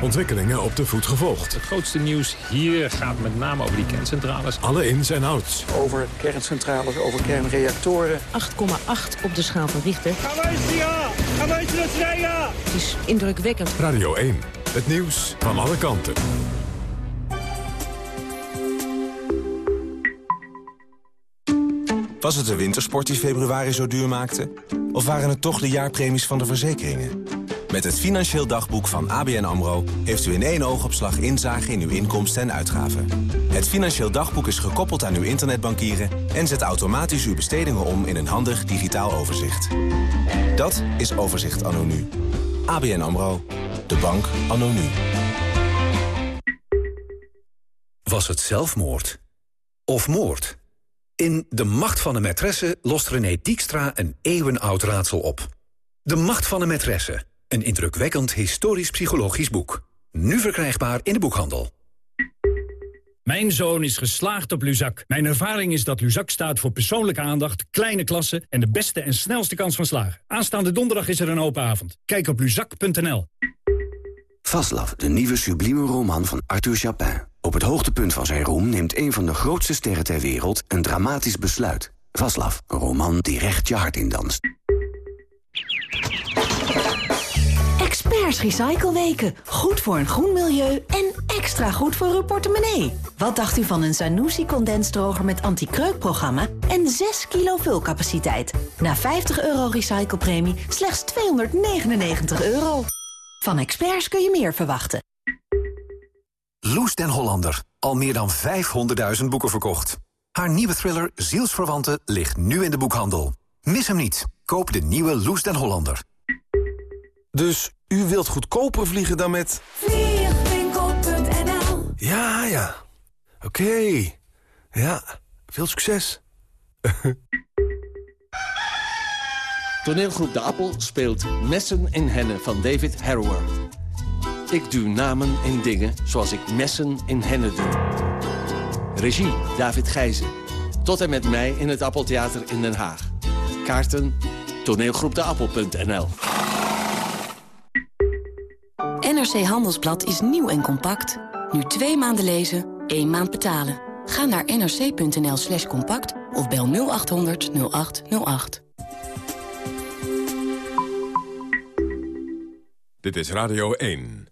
Ontwikkelingen op de voet gevolgd. Het grootste nieuws hier gaat met name over die kerncentrales. Alle ins en outs. Over kerncentrales, over kernreactoren. 8,8 op de schaal van Richter. Het is indrukwekkend. Radio 1. Het nieuws van alle kanten. Was het de wintersport die februari zo duur maakte? Of waren het toch de jaarpremies van de verzekeringen? Met het Financieel Dagboek van ABN AMRO... heeft u in één oogopslag inzage in uw inkomsten en uitgaven. Het Financieel Dagboek is gekoppeld aan uw internetbankieren... en zet automatisch uw bestedingen om in een handig digitaal overzicht. Dat is Overzicht Anno Nu. ABN AMRO. De bank Anno Nu. Was het zelfmoord? Of moord? In De Macht van de Maîtresse lost René Diekstra een eeuwenoud raadsel op. De Macht van de Maîtresse. Een indrukwekkend historisch-psychologisch boek. Nu verkrijgbaar in de boekhandel. Mijn zoon is geslaagd op Luzak. Mijn ervaring is dat Luzak staat voor persoonlijke aandacht, kleine klassen... en de beste en snelste kans van slagen. Aanstaande donderdag is er een open avond. Kijk op luzak.nl. Vaslav, de nieuwe sublieme roman van Arthur Chapin. Op het hoogtepunt van zijn roem neemt een van de grootste sterren ter wereld... een dramatisch besluit. Vaslav, een roman die recht je hart in danst. Experts Recycleweken. Goed voor een groen milieu en extra goed voor uw portemonnee. Wat dacht u van een Zanussi condensdroger met anti-kreukprogramma en 6 kilo vulcapaciteit? Na 50 euro recyclepremie slechts 299 euro. Van experts kun je meer verwachten. Loes den Hollander. Al meer dan 500.000 boeken verkocht. Haar nieuwe thriller Zielsverwanten ligt nu in de boekhandel. Mis hem niet. Koop de nieuwe Loes den Hollander. Dus u wilt goedkoper vliegen dan met... Vliegwinkel.nl Ja, ja. Oké. Ja, veel succes. Toneelgroep De Appel speelt Messen in Hennen van David Harrower. Ik duw namen in dingen zoals ik messen in hennen doe. Regie David Gijzen. Tot en met mij in het Appeltheater in Den Haag. Kaarten toneelgroepdeappel.nl NRC Handelsblad is nieuw en compact. Nu twee maanden lezen, één maand betalen. Ga naar nrc.nl slash compact of bel 0800 0808. Dit is Radio 1.